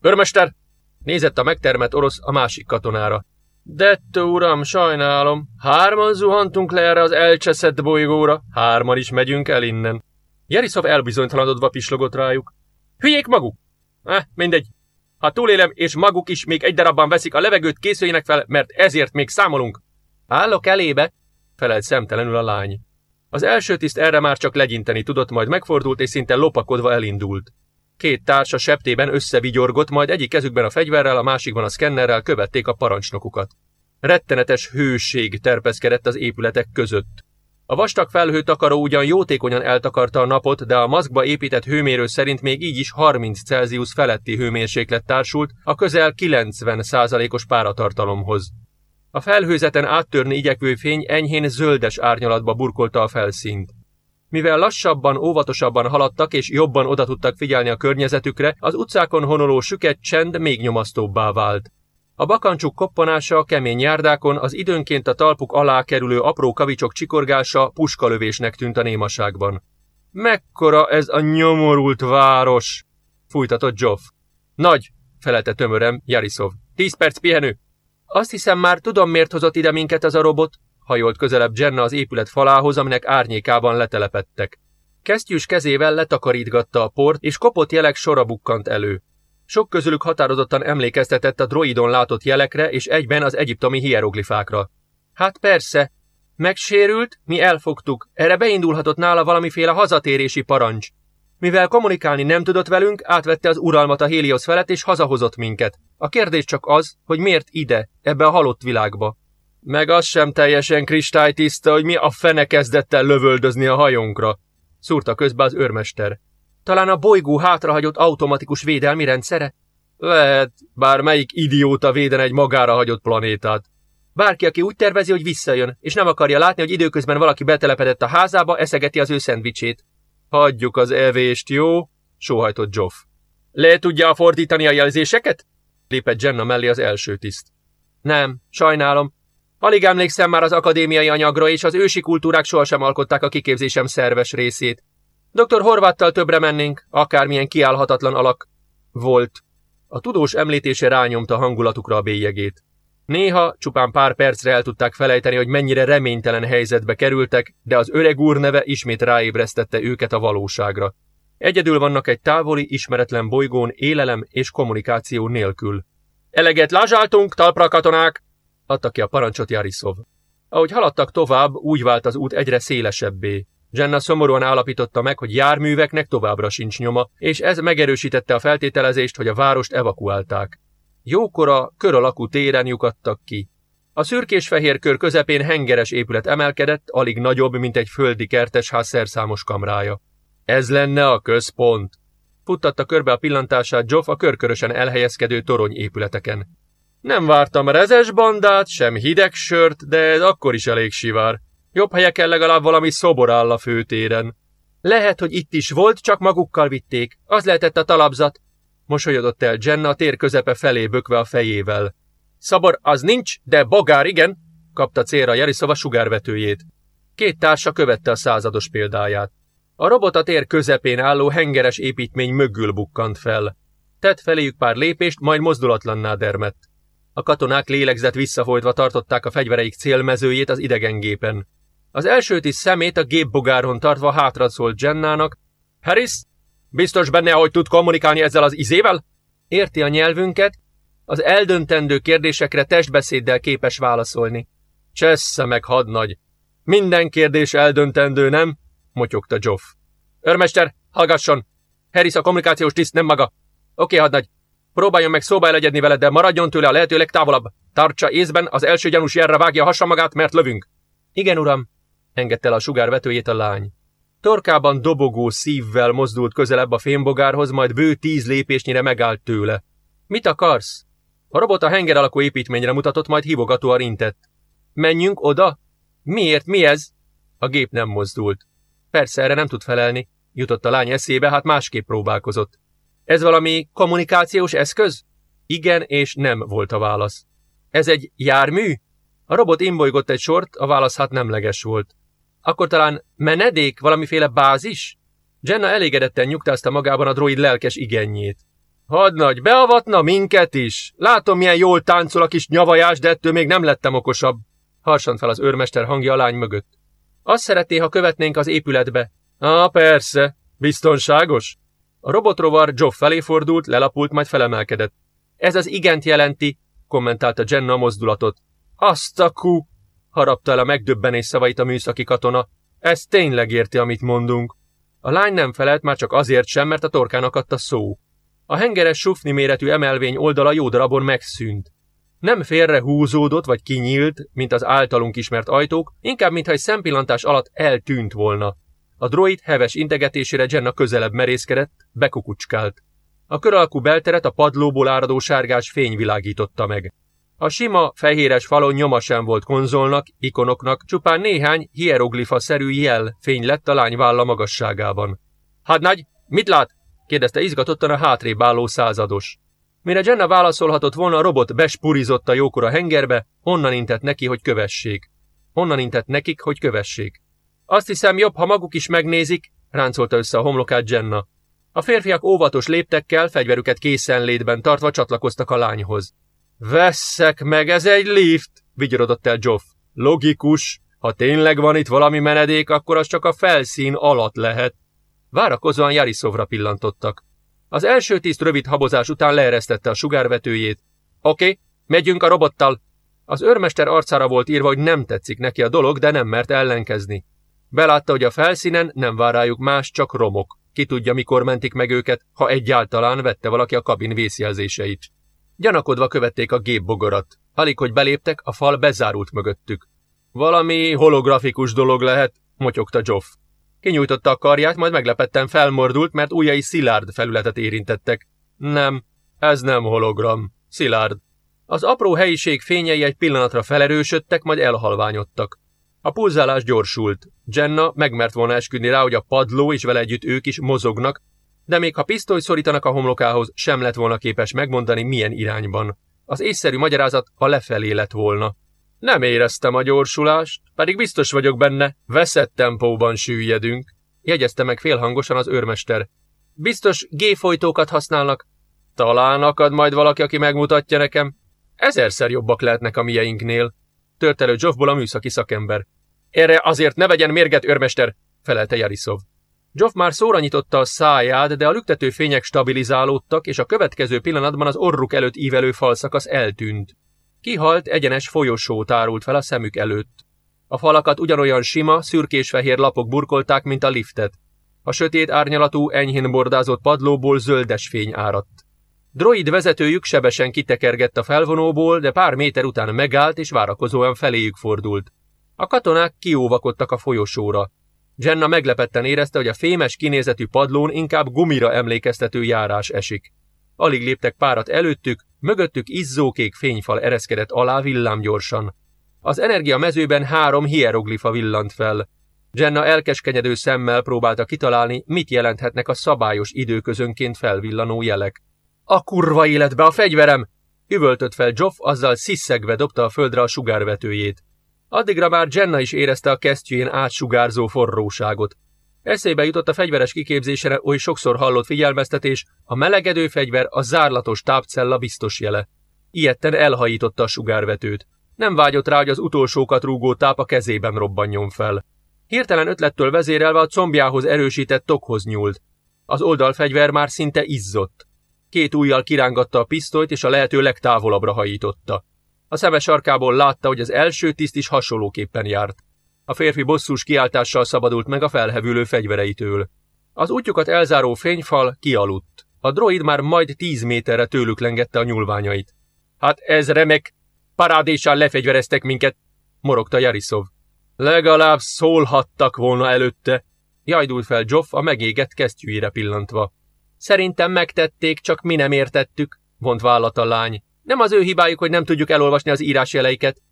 Örmester! Nézett a megtermett orosz a másik katonára. Detto uram, sajnálom. Hárman zuhantunk le erre az elcseszett bolygóra, hárman is megyünk el innen. Jeriszov elbizonytalanodva pislogott rájuk. Hülyék maguk! Eh, mindegy. Ha túlélem, és maguk is még egy darabban veszik a levegőt, készüljenek fel, mert ezért még számolunk. Állok elébe, felelt szemtelenül a lány. Az első tiszt erre már csak legyinteni tudott, majd megfordult és szinte lopakodva elindult. Két társa septében összevigyorgott, majd egyik kezükben a fegyverrel, a másikban a szkennerrel követték a parancsnokukat. Rettenetes hőség terpeszkedett az épületek között. A vastag felhő takaró ugyan jótékonyan eltakarta a napot, de a maszkba épített hőmérő szerint még így is 30 Celsius feletti hőmérséklet társult a közel 90 os páratartalomhoz. A felhőzeten áttörni igyekvő fény enyhén zöldes árnyalatba burkolta a felszínt. Mivel lassabban, óvatosabban haladtak és jobban oda tudtak figyelni a környezetükre, az utcákon honoló süket csend még nyomasztóbbá vált. A bakancsuk koppanása, kemény járdákon, az időnként a talpuk alá kerülő apró kavicsok csikorgása puskalövésnek tűnt a némaságban. Mekkora ez a nyomorult város! fújtatott Joff. Nagy, felelte tömörem Jarisov. Tíz perc pihenő. Azt hiszem már tudom, miért hozott ide minket az a robot, hajolt közelebb Jenna az épület falához, aminek árnyékában letelepettek. Kesztyűs kezével letakarítgatta a port, és kopott jelek sora bukkant elő. Sok közülük határozottan emlékeztetett a droidon látott jelekre és egyben az egyiptomi hieroglifákra. Hát persze. Megsérült, mi elfogtuk, erre beindulhatott nála valamiféle hazatérési parancs. Mivel kommunikálni nem tudott velünk, átvette az uralmat a Helios felett és hazahozott minket. A kérdés csak az, hogy miért ide, ebbe a halott világba. Meg az sem teljesen kristálytiszta, hogy mi a fene kezdett el lövöldözni a hajónkra, szúrta közbe az őrmester. Talán a bolygó hátrahagyott automatikus védelmi rendszere? Lehet, bár melyik idióta véden egy magára hagyott planétát. Bárki, aki úgy tervezi, hogy visszajön, és nem akarja látni, hogy időközben valaki betelepedett a házába, eszegeti az ő szendvicsét. Hagyjuk az evést, jó? sóhajtott Joff. Le tudja fordítani a jelzéseket? lépett Jenna mellé az első tiszt. Nem, sajnálom. Alig emlékszem már az akadémiai anyagra, és az ősi kultúrák sohasem alkották a kiképzésem szerves részét. Dr. Horváttal többre mennénk, akármilyen kiállhatatlan alak. Volt. A tudós említése rányomta hangulatukra a bélyegét. Néha csupán pár percre el tudták felejteni, hogy mennyire reménytelen helyzetbe kerültek, de az öreg úr neve ismét ráébresztette őket a valóságra. Egyedül vannak egy távoli, ismeretlen bolygón élelem és kommunikáció nélkül. Eleget lázsáltunk, talpra katonák! adta ki a parancsot Jarisov. Ahogy haladtak tovább, úgy vált az út egyre szélesebbé. Jenna szomorúan állapította meg, hogy járműveknek továbbra sincs nyoma, és ez megerősítette a feltételezést, hogy a várost evakuálták. Jókora, kör alakú téren lyukadtak ki. A szürkés-fehér kör közepén hengeres épület emelkedett, alig nagyobb, mint egy földi kertesház szerszámos kamrája. Ez lenne a központ. Futtatta körbe a pillantását Joff a körkörösen elhelyezkedő torony épületeken. Nem vártam rezes bandát, sem hideg sört, de ez akkor is elég sivár. Jobb helyeken legalább valami szobor áll a főtéren. Lehet, hogy itt is volt, csak magukkal vitték. Az lehetett a talapzat. Mosolyodott el Jenna a tér közepe felé bökve a fejével. Szabor az nincs, de bogár igen, kapta célra Jariszova sugárvetőjét. Két társa követte a százados példáját. A robot a tér közepén álló hengeres építmény mögül bukkant fel. Tett feléjük pár lépést, majd mozdulatlanná dermett. A katonák lélegzett visszafolytva tartották a fegyvereik célmezőjét az idegengépen. Az elsőt is szemét a gépbogáron tartva hátra szólt Jennának. Harris, biztos benne, hogy tud kommunikálni ezzel az izével? Érti a nyelvünket, az eldöntendő kérdésekre testbeszéddel képes válaszolni. Csessze meg, hadnagy! Minden kérdés eldöntendő, nem? motyogta Joff. Örmester, hallgasson! Harris a kommunikációs tiszt, nem maga. Oké, hadnagy. Próbáljon meg szóba elegyedni veled, de maradjon tőle a lehető legtávolabb. Tartsa észben, az első gyanús jelre vágja hassa magát, mert lövünk. Igen, uram, engedte el a sugárvetőjét a lány. Torkában dobogó szívvel mozdult közelebb a fémbogárhoz, majd bő tíz lépésnyire megállt tőle. Mit akarsz? A robot a henger alakú építményre mutatott, majd hívogatóan intett. Menjünk oda? Miért? Mi ez? A gép nem mozdult. Persze, erre nem tud felelni. Jutott a lány eszébe, hát másképp próbálkozott. Ez valami kommunikációs eszköz? Igen és nem volt a válasz. Ez egy jármű? A robot imbolygott egy sort, a válasz hát nemleges volt. Akkor talán menedék, valamiféle bázis? Jenna elégedetten nyugtázta magában a droid lelkes igennyét. Hadnagy, beavatna minket is! Látom, milyen jól táncol a kis nyavajás, de ettől még nem lettem okosabb. Harsant fel az őrmester hangja a lány mögött. Azt szeretné, ha követnénk az épületbe. Á, persze. Biztonságos? A robotrovar Joff felé fordult, lelapult, majd felemelkedett. Ez az igent jelenti, kommentálta Jenna a mozdulatot. Azt a kú! Harapta el a megdöbbenés szavait a műszaki katona. Ez tényleg érti, amit mondunk. A lány nem felelt már csak azért sem, mert a torkán akadt a szó. A hengeres sufni méretű emelvény oldala jó darabon megszűnt. Nem félre húzódott vagy kinyílt, mint az általunk ismert ajtók, inkább mintha egy szempillantás alatt eltűnt volna. A droid heves integetésére Jenna közelebb merészkedett, bekukucskált. A kör alakú belteret a padlóból áradó sárgás fény világította meg. A sima, fehéres falon nyoma sem volt konzolnak, ikonoknak, csupán néhány hieroglifa-szerű jel fény lett a lány válla magasságában. Hát nagy, mit lát? kérdezte izgatottan a hátrébb álló százados. Mire Jenna válaszolhatott volna, a robot bespurizott a jókora hengerbe, onnan intett neki, hogy kövessék. Onnan intett nekik, hogy kövessék. Azt hiszem jobb, ha maguk is megnézik, ráncolta össze a homlokát Jenna. A férfiak óvatos léptekkel, fegyverüket készenlétben tartva csatlakoztak a lányhoz. Vesszek meg, ez egy lift, vigyorodott el Joff. Logikus, ha tényleg van itt valami menedék, akkor az csak a felszín alatt lehet. Várakozóan Jariszovra pillantottak. Az első tiszt rövid habozás után leeresztette a sugárvetőjét. Oké, okay, megyünk a robottal. Az őrmester arcára volt írva, hogy nem tetszik neki a dolog, de nem mert ellenkezni. Belátta, hogy a felszínen nem vár rájuk más, csak romok. Ki tudja, mikor mentik meg őket, ha egyáltalán vette valaki a kabin vészjelzéseit. Gyanakodva követték a gépbogarat. Alig, hogy beléptek, a fal bezárult mögöttük. Valami holografikus dolog lehet, motyogta Joff. Kinyújtotta a karját, majd meglepetten felmordult, mert ujjai szilárd felületet érintettek. Nem, ez nem hologram. Szilárd. Az apró helyiség fényei egy pillanatra felerősödtek, majd elhalványodtak. A pulzálás gyorsult. Jenna megmert volna esküdni rá, hogy a padló és vele együtt ők is mozognak, de még ha pisztoly szorítanak a homlokához, sem lett volna képes megmondani, milyen irányban. Az észszerű magyarázat a lefelé lett volna. Nem éreztem a gyorsulást, pedig biztos vagyok benne, veszett tempóban süllyedünk, jegyezte meg félhangosan az őrmester. Biztos G-folytókat használnak. Talán akad majd valaki, aki megmutatja nekem. Ezerszer jobbak lehetnek a mieinknél. Tört elő Joffból a műszaki szakember. Erre azért ne vegyen mérget, őrmester, felelte Jariszov. Joff már szóra nyitotta a száját, de a lüktető fények stabilizálódtak, és a következő pillanatban az orruk előtt ívelő falszakasz eltűnt. Kihalt, egyenes folyosó tárult fel a szemük előtt. A falakat ugyanolyan sima, szürkés-fehér lapok burkolták, mint a liftet. A sötét árnyalatú, enyhén bordázott padlóból zöldes fény áradt. Droid vezetőjük sebesen kitekergett a felvonóból, de pár méter után megállt és várakozóan feléjük fordult. A katonák kióvakodtak a folyosóra. Jenna meglepetten érezte, hogy a fémes kinézetű padlón inkább gumira emlékeztető járás esik. Alig léptek párat előttük, mögöttük izzókék fényfal ereszkedett alá villámgyorsan. Az energia mezőben három hieroglifa villant fel. Jenna elkeskenyedő szemmel próbálta kitalálni, mit jelenthetnek a szabályos időközönként felvillanó jelek. A kurva életbe a fegyverem! Üvöltött fel Joff, azzal sziszegve dobta a földre a sugárvetőjét. Addigra már Jenna is érezte a kesztyűjén átsugárzó forróságot. Eszébe jutott a fegyveres kiképzésre oly sokszor hallott figyelmeztetés, a melegedő fegyver a zárlatos tápcella biztos jele. Ilyetten elhajította a sugárvetőt. Nem vágyott rá, hogy az utolsókat rúgó táp a kezében robbanjon fel. Hirtelen ötlettől vezérelve a combjához erősített tokhoz nyúlt. Az oldalfegyver már szinte izzott. Két ujjal kirángatta a pisztolyt, és a lehető legtávolabbra hajította. A szeme sarkából látta, hogy az első tiszt is hasonlóképpen járt. A férfi bosszús kiáltással szabadult meg a felhevülő fegyvereitől. Az útjukat elzáró fényfal kialudt. A droid már majd tíz méterre tőlük lengette a nyúlványait. Hát ez remek, parádéssal lefegyvereztek minket, morogta Jarisov. Legalább szólhattak volna előtte, jajdult fel Joff a megégett kesztyűjére pillantva. Szerintem megtették, csak mi nem értettük, vont vállat a lány. Nem az ő hibájuk, hogy nem tudjuk elolvasni az írásjeleiket.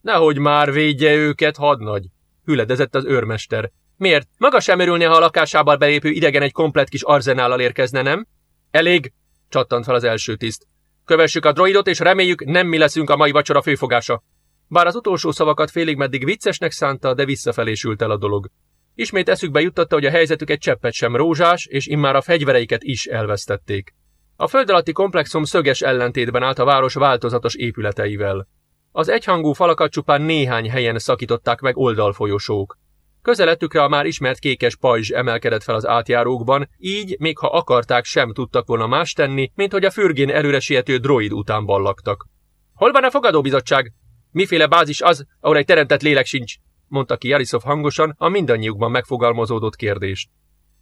Nehogy már védje őket, hadnagy, hüledezett az őrmester. Miért? Maga sem örülne, ha a lakásába belépő idegen egy komplet kis arzenállal érkezne, nem? Elég, csattant fel az első tiszt. Kövessük a droidot, és reméljük nem mi leszünk a mai vacsora főfogása. Bár az utolsó szavakat félig meddig viccesnek szánta, de visszafelé sült el a dolog. Ismét eszükbe juttatta, hogy a helyzetük egy cseppet sem rózsás, és immár a fegyvereiket is elvesztették. A föld alatti komplexum szöges ellentétben állt a város változatos épületeivel. Az egyhangú falakat csupán néhány helyen szakították meg oldalfolyosók. Közelettükre a már ismert kékes pajzs emelkedett fel az átjárókban, így, még ha akarták, sem tudtak volna más tenni, mint hogy a fürgén előre siető droid után ballaktak. Hol van a fogadóbizottság? Miféle bázis az, ahol egy teremtett lélek sincs? mondta ki Jarisov hangosan a mindannyiukban megfogalmazódott kérdést.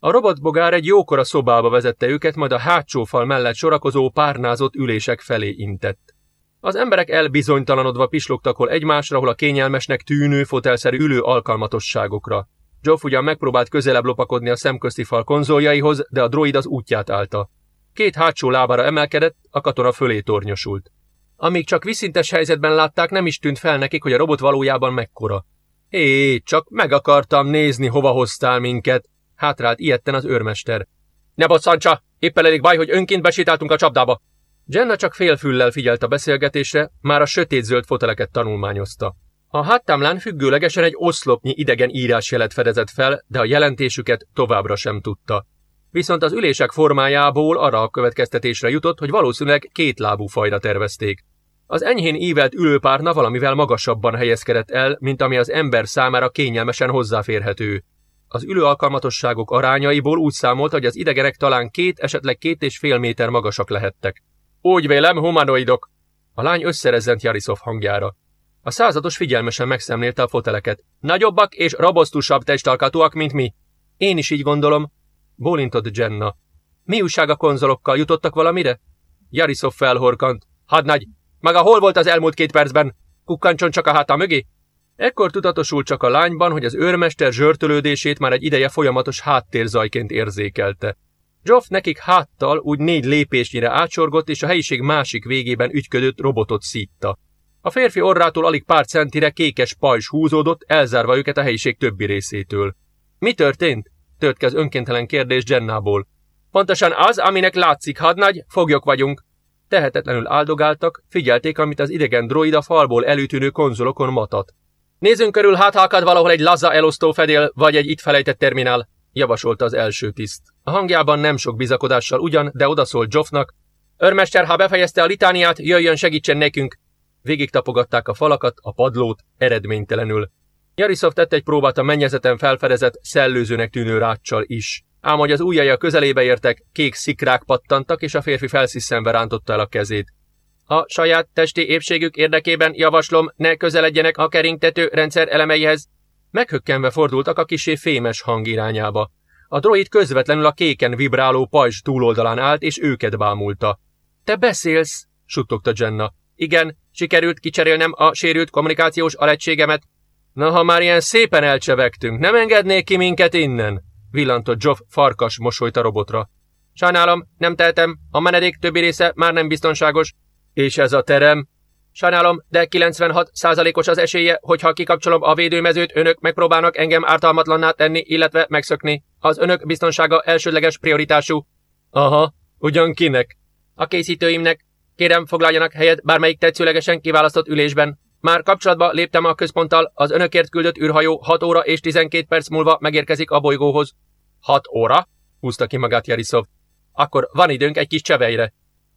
A robotbogár egy jókora szobába vezette őket, majd a hátsó fal mellett sorakozó párnázott ülések felé intett. Az emberek elbizonytalanodva pislogtak hol egymásra, hol a kényelmesnek tűnő, fotelszerű ülő alkalmatosságokra. Joff ugyan megpróbált közelebb lopakodni a szemközti fal konzoljaihoz, de a droid az útját állta. Két hátsó lábára emelkedett, a katona fölé tornyosult. Amíg csak viszintes helyzetben látták, nem is tűnt fel nekik, hogy a robot valójában mekkora. Hé, csak meg akartam nézni, hova hoztál minket, hátrált ilyetten az őrmester. Ne bocsancsa, éppen elég baj, hogy önként besétáltunk a csapdába. Jenna csak félfüllel figyelt a beszélgetésre, már a sötétzöld foteleket tanulmányozta. A háttámlán függőlegesen egy oszlopnyi idegen írásjelet fedezett fel, de a jelentésüket továbbra sem tudta. Viszont az ülések formájából arra a következtetésre jutott, hogy valószínűleg két lábú fajra tervezték. Az enyhén ívelt ülőpárna valamivel magasabban helyezkedett el, mint ami az ember számára kényelmesen hozzáférhető. Az ülő alkalmatosságok arányaiból úgy számolt, hogy az idegenek talán két, esetleg két és fél méter magasak lehettek. Úgy vélem, humanoidok! A lány összerezzent Jarisov hangjára. A százados figyelmesen megszemlélte a foteleket. Nagyobbak és robosztusabb testalkatúak, mint mi. Én is így gondolom, bólintott Jenna. Mi újság a konzolokkal, jutottak valamire? Jarisov felhorkant. Hadnagy, maga hol volt az elmúlt két percben? Kukkancson csak a háta mögé? Ekkor tudatosult csak a lányban, hogy az őrmester zsörtölődését már egy ideje folyamatos háttérzajként érzékelte. Joff nekik háttal úgy négy lépésnyire átsorgott, és a helyiség másik végében ügyködött robotot szítta. A férfi orrától alig pár centire kékes pajzs húzódott, elzárva őket a helyiség többi részétől. Mi történt? tört ki az önkéntelen kérdés Jennából. Pontosan az, aminek látszik, hadnagy, foglyok vagyunk. Tehetetlenül áldogáltak, figyelték, amit az idegen droid a falból elütűnő konzolokon matat. Nézzünk körül, hát akad valahol egy laza elosztó fedél, vagy egy itt felejtett terminál, javasolta az első tiszt. A hangjában nem sok bizakodással ugyan, de odaszólt Joffnak. Örmester, ha befejezte a litániát, jöjjön segítsen nekünk. Végig tapogatták a falakat, a padlót, eredménytelenül. Jarisov tett egy próbát a mennyezeten felfedezett, szellőzőnek tűnő ráccsal is. Ám hogy az ujjai a közelébe értek, kék szikrák pattantak, és a férfi felsziszenve rántotta el a kezét. A saját testi épségük érdekében javaslom, ne közeledjenek a keringtető rendszer elemeihez. Meghökkenve fordultak a kisé fémes hang irányába. A droid közvetlenül a kéken vibráló pajzs túloldalán állt, és őket bámulta. Te beszélsz, suttogta Jenna. Igen, sikerült kicserélnem a sérült kommunikációs alegységemet. Na, ha már ilyen szépen elcsevegtünk, nem engednék ki minket innen? villantott Joff farkas mosolyt a robotra. Sajnálom, nem tehetem, a menedék többi része már nem biztonságos. És ez a terem? Sajnálom, de 96 százalékos az esélye, hogy ha kikapcsolom a védőmezőt, önök megpróbálnak engem ártalmatlanná tenni, illetve megszökni. Az önök biztonsága elsődleges prioritású. Aha, ugyan kinek? A készítőimnek. Kérem, foglaljanak helyet bármelyik tetszőlegesen kiválasztott ülésben. Már kapcsolatba léptem a központtal, az önökért küldött űrhajó 6 óra és 12 perc múlva megérkezik a bolygóhoz. 6 óra? húzta ki magát Jarisov. Akkor van időnk egy kis csevejre.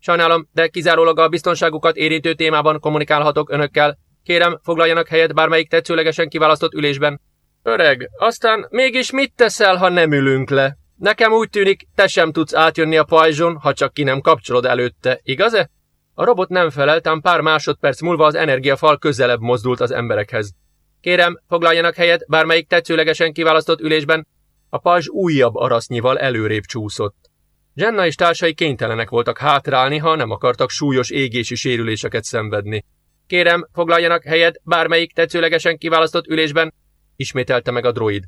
Sajnálom, de kizárólag a biztonságukat érintő témában kommunikálhatok önökkel. Kérem, foglaljanak helyet bármelyik tetszőlegesen kiválasztott ülésben. Öreg, aztán mégis mit teszel, ha nem ülünk le? Nekem úgy tűnik, te sem tudsz átjönni a pajzson, ha csak ki nem kapcsolod előtte, igaz-e? A robot nem felelt, ám pár másodperc múlva az energiafal közelebb mozdult az emberekhez. Kérem, foglaljanak helyet bármelyik tetszőlegesen kiválasztott ülésben. A pajzs újabb arasznyival előrébb csúszott. Jenna és társai kénytelenek voltak hátrálni, ha nem akartak súlyos égési sérüléseket szenvedni. Kérem, foglaljanak helyet bármelyik tetszőlegesen kiválasztott ülésben, ismételte meg a droid.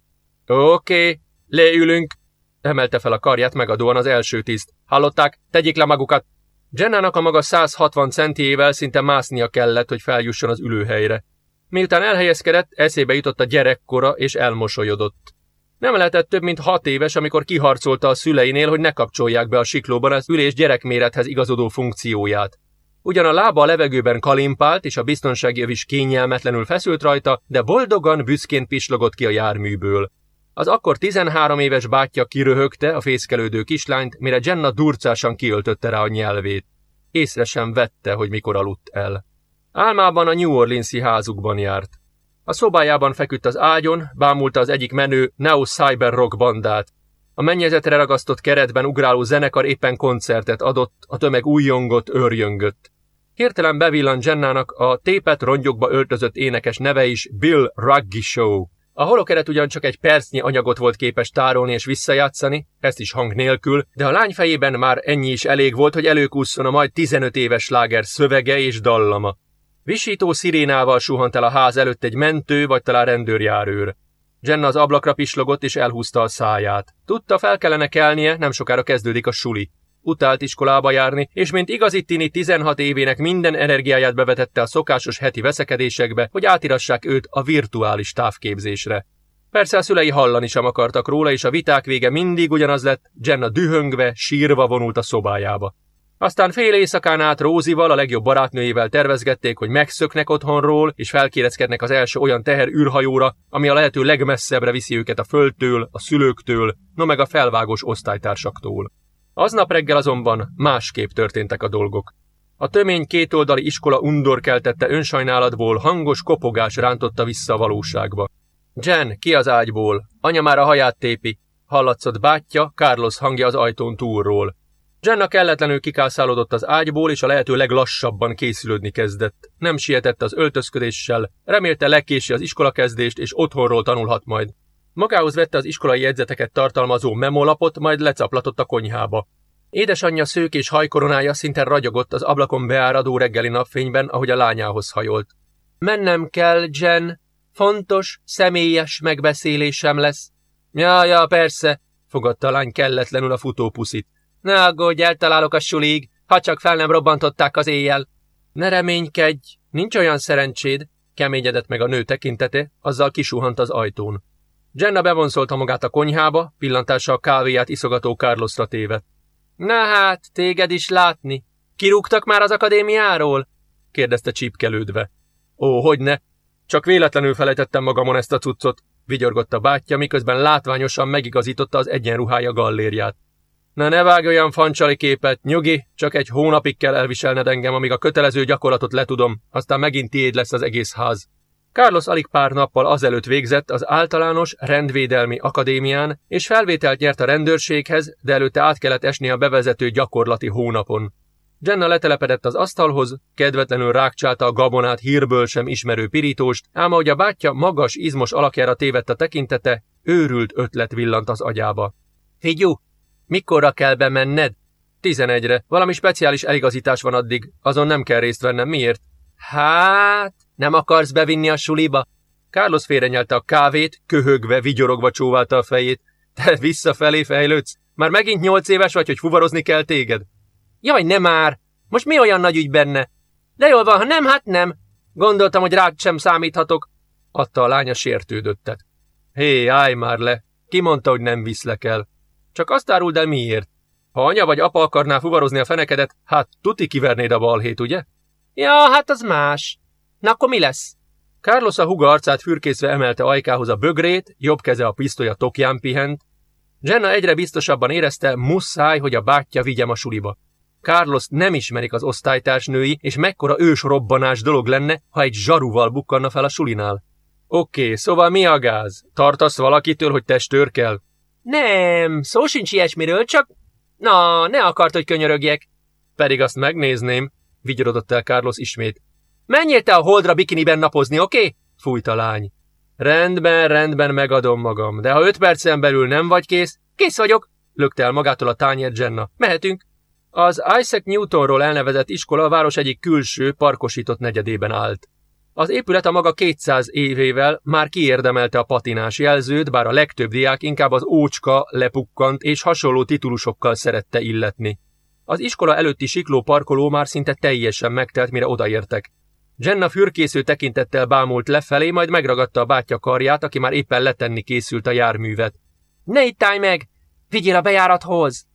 Oké, okay, leülünk, emelte fel a karját megadóan az első tiszt. Hallották? Tegyék le magukat! Jennának a maga 160 centiével szinte másznia kellett, hogy feljusson az ülőhelyre. Miután elhelyezkedett, eszébe jutott a gyerekkora, és elmosolyodott. Nem lehetett több, mint hat éves, amikor kiharcolta a szüleinél, hogy ne kapcsolják be a siklóban az ülés gyerekmérethez igazodó funkcióját. Ugyan a lába a levegőben kalimpált, és a biztonsági öv kényelmetlenül feszült rajta, de boldogan, büszkén pislogott ki a járműből. Az akkor 13 éves bátyja kiröhögte a fészkelődő kislányt, mire Jenna durcásan kiöltötte rá a nyelvét. Észre sem vette, hogy mikor aludt el. Álmában a New Orleans-i házukban járt. A szobájában feküdt az ágyon, bámulta az egyik menő Neo Cyber Rock bandát. A mennyezetre ragasztott keretben ugráló zenekar éppen koncertet adott, a tömeg újjongott, őrjöngött. Hirtelen bevillant Jennának a tépet rongyokba öltözött énekes neve is Bill Ruggy Show. A holokeret ugyancsak egy percnyi anyagot volt képes tárolni és visszajátszani, ezt is hang nélkül, de a lány fejében már ennyi is elég volt, hogy előkusszon a majd 15 éves láger szövege és dallama. Visító szirénával suhant el a ház előtt egy mentő vagy talán rendőrjárőr. Jenna az ablakra pislogott és elhúzta a száját. Tudta, fel kellene kelnie, nem sokára kezdődik a suli. Utált iskolába járni, és mint igazi tini 16 évének minden energiáját bevetette a szokásos heti veszekedésekbe, hogy átirassák őt a virtuális távképzésre. Persze a szülei hallani sem akartak róla, és a viták vége mindig ugyanaz lett, Jenna dühöngve, sírva vonult a szobájába. Aztán fél éjszakán át Rózival, a legjobb barátnőjével tervezgették, hogy megszöknek otthonról, és felkéreckednek az első olyan teher űrhajóra, ami a lehető legmesszebbre viszi őket a földtől, a szülőktől, no meg a felvágós osztálytársaktól. Aznap reggel azonban másképp történtek a dolgok. A tömény kétoldali iskola undorkeltette önsajnálatból hangos kopogás rántotta vissza a valóságba. Jen, ki az ágyból? Anya már a haját tépi. Hallatszott bátyja, Carlos hangja az ajtón túlról. Jenna kelletlenül kikászálódott az ágyból, és a lehető leglassabban készülődni kezdett. Nem sietett az öltözködéssel, remélte legkési az iskolakezdést, és otthonról tanulhat majd. Magához vette az iskolai jegyzeteket tartalmazó memolapot, majd lecaplatott a konyhába. Édesanyja szők és hajkoronája szinte ragyogott az ablakon beáradó reggeli napfényben, ahogy a lányához hajolt. Mennem kell, Jen. Fontos, személyes megbeszélésem lesz. Ja, ja, persze, fogadta a lány kelletlenül a futópuszit. Ne aggódj, eltalálok a sulig, ha csak fel nem robbantották az éjjel. Ne reménykedj, nincs olyan szerencséd, keményedett meg a nő tekintete, azzal kisuhant az ajtón. Jenna bevonszolta magát a konyhába, pillantása a kávéját iszogató Carlosra tévedt. Na hát, téged is látni. Kirúgtak már az akadémiáról? kérdezte csípkelődve. Ó, hogy ne! Csak véletlenül felejtettem magamon ezt a cuccot, vigyorgott a bátyja, miközben látványosan megigazította az egyenruhája gallérját. Na ne vágj olyan fancsali képet, nyugi, csak egy hónapig kell elviselned engem, amíg a kötelező gyakorlatot letudom, aztán megint tiéd lesz az egész ház. Carlos alig pár nappal azelőtt végzett az általános rendvédelmi akadémián, és felvételt nyert a rendőrséghez, de előtte át kellett esni a bevezető gyakorlati hónapon. Jenna letelepedett az asztalhoz, kedvetlenül rákcsálta a gabonát hírből sem ismerő pirítóst, ám ahogy a bátyja magas, izmos alakjára tévedt a tekintete, őrült ötlet villant az agyába. Figyú, mikorra kell bemenned? Tizenegyre. Valami speciális eligazítás van addig, azon nem kell részt vennem. Miért? Hát, nem akarsz bevinni a suliba? Carlos félrenyelte a kávét, köhögve, vigyorogva csóválta a fejét. Te visszafelé fejlődsz? Már megint nyolc éves vagy, hogy fuvarozni kell téged? Jaj, nem már! Most mi olyan nagy ügy benne? De jól van, ha nem, hát nem. Gondoltam, hogy rád sem számíthatok. Adta a lánya sértődöttet. Hé, állj már le! Ki mondta, hogy nem viszlek el? Csak azt áruld el miért. Ha anya vagy apa akarná fuvarozni a fenekedet, hát tuti kivernéd a balhét, ugye? Ja, hát az más. Na akkor mi lesz? Carlos a huga arcát fürkészve emelte ajkához a bögrét, jobb keze a pisztolya tokján pihent. Jenna egyre biztosabban érezte, muszáj, hogy a bátyja vigyem a suliba. Carlos nem ismerik az osztálytársnői, és mekkora ős robbanás dolog lenne, ha egy zsaruval bukkanna fel a sulinál. Oké, okay, szóval mi a gáz? Tartasz valakitől, hogy testőr kell? Nem, szó sincs ilyesmiről, csak... Na, ne akart, hogy könyörögjek. Pedig azt megnézném, vigyorodott el Carlos ismét. Menjél te a holdra bikiniben napozni, oké? Okay? Fújt a lány. Rendben, rendben, megadom magam, de ha öt percen belül nem vagy kész, kész vagyok. lökte el magától a tányér Jenna. Mehetünk. Az Isaac Newtonról elnevezett iskola a város egyik külső, parkosított negyedében állt. Az épület a maga 200 évével már kiérdemelte a patinás jelzőt, bár a legtöbb diák inkább az ócska, lepukkant és hasonló titulusokkal szerette illetni. Az iskola előtti sikló parkoló már szinte teljesen megtelt, mire odaértek. Jenna fürkésző tekintettel bámult lefelé, majd megragadta a bátyja karját, aki már éppen letenni készült a járművet. Ne itt állj meg! Vigyél a bejárathoz!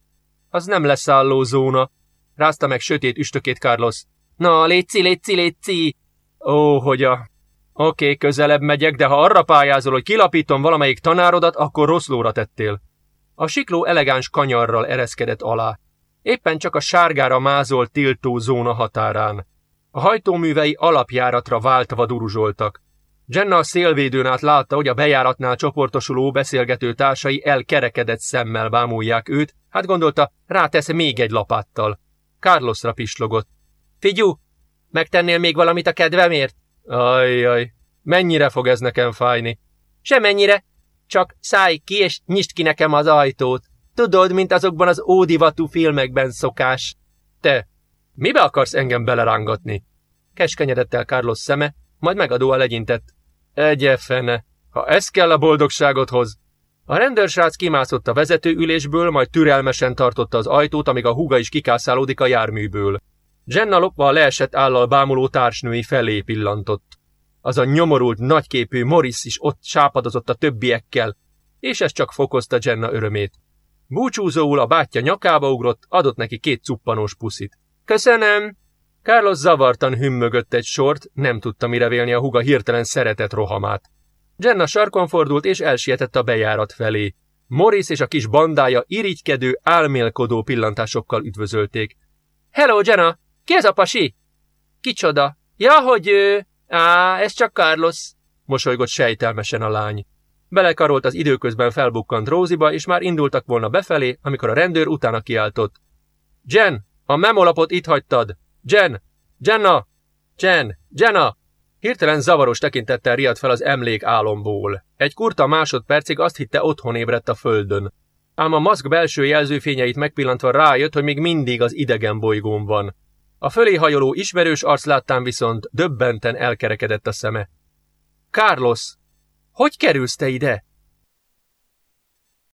Az nem leszálló zóna. Rázta meg sötét üstökét Carlos. Na, létszi, létszi, létszi! Ó, hogy a... Oké, okay, közelebb megyek, de ha arra pályázol, hogy kilapítom valamelyik tanárodat, akkor rossz tettél. A sikló elegáns kanyarral ereszkedett alá. Éppen csak a sárgára mázolt tiltó zóna határán. A hajtóművei alapjáratra váltva duruzsoltak. Jenna a szélvédőn át látta, hogy a bejáratnál csoportosuló beszélgető társai elkerekedett szemmel bámulják őt, hát gondolta, rátesz még egy lapáttal. Carlosra pislogott. Figyú, megtennél még valamit a kedvemért? Ajjaj, mennyire fog ez nekem fájni? Semennyire, csak szállj ki és nyisd ki nekem az ajtót. Tudod, mint azokban az ódivatú filmekben szokás. Te, mibe akarsz engem belerángatni? Keskenyedett el Carlos szeme, majd megadóan legyintett. Egye fene, ha ez kell a boldogságodhoz. A rendőrsrác kimászott a vezetőülésből, majd türelmesen tartotta az ajtót, amíg a húga is kikászálódik a járműből. Jenna lopva a leesett állal bámuló társnői felé pillantott. Az a nyomorult, nagyképű Morris is ott sápadozott a többiekkel, és ez csak fokozta Jenna örömét. Búcsúzóul a bátyja nyakába ugrott, adott neki két cuppanós puszit. Köszönöm! Carlos zavartan hümmögött egy sort, nem tudta mire vélni a huga hirtelen szeretett rohamát. Jenna sarkon fordult és elsietett a bejárat felé. Morris és a kis bandája irigykedő, álmélkodó pillantásokkal üdvözölték. Hello, Jenna! Ki ez a pasi? Kicsoda? Ja, hogy ő... Á, ez csak Carlos, mosolygott sejtelmesen a lány. Belekarolt az időközben felbukkant Róziba, és már indultak volna befelé, amikor a rendőr utána kiáltott. Jen, a memolapot itt hagytad! Jen! Jenna! Jen! Jenna! Hirtelen zavaros tekintettel riadt fel az emlék álomból. Egy kurta másodpercig azt hitte otthon ébredt a földön. Ám a maszk belső jelzőfényeit megpillantva rájött, hogy még mindig az idegen bolygón van. A fölé hajoló ismerős arc láttán viszont döbbenten elkerekedett a szeme. Carlos, hogy kerülsz te ide?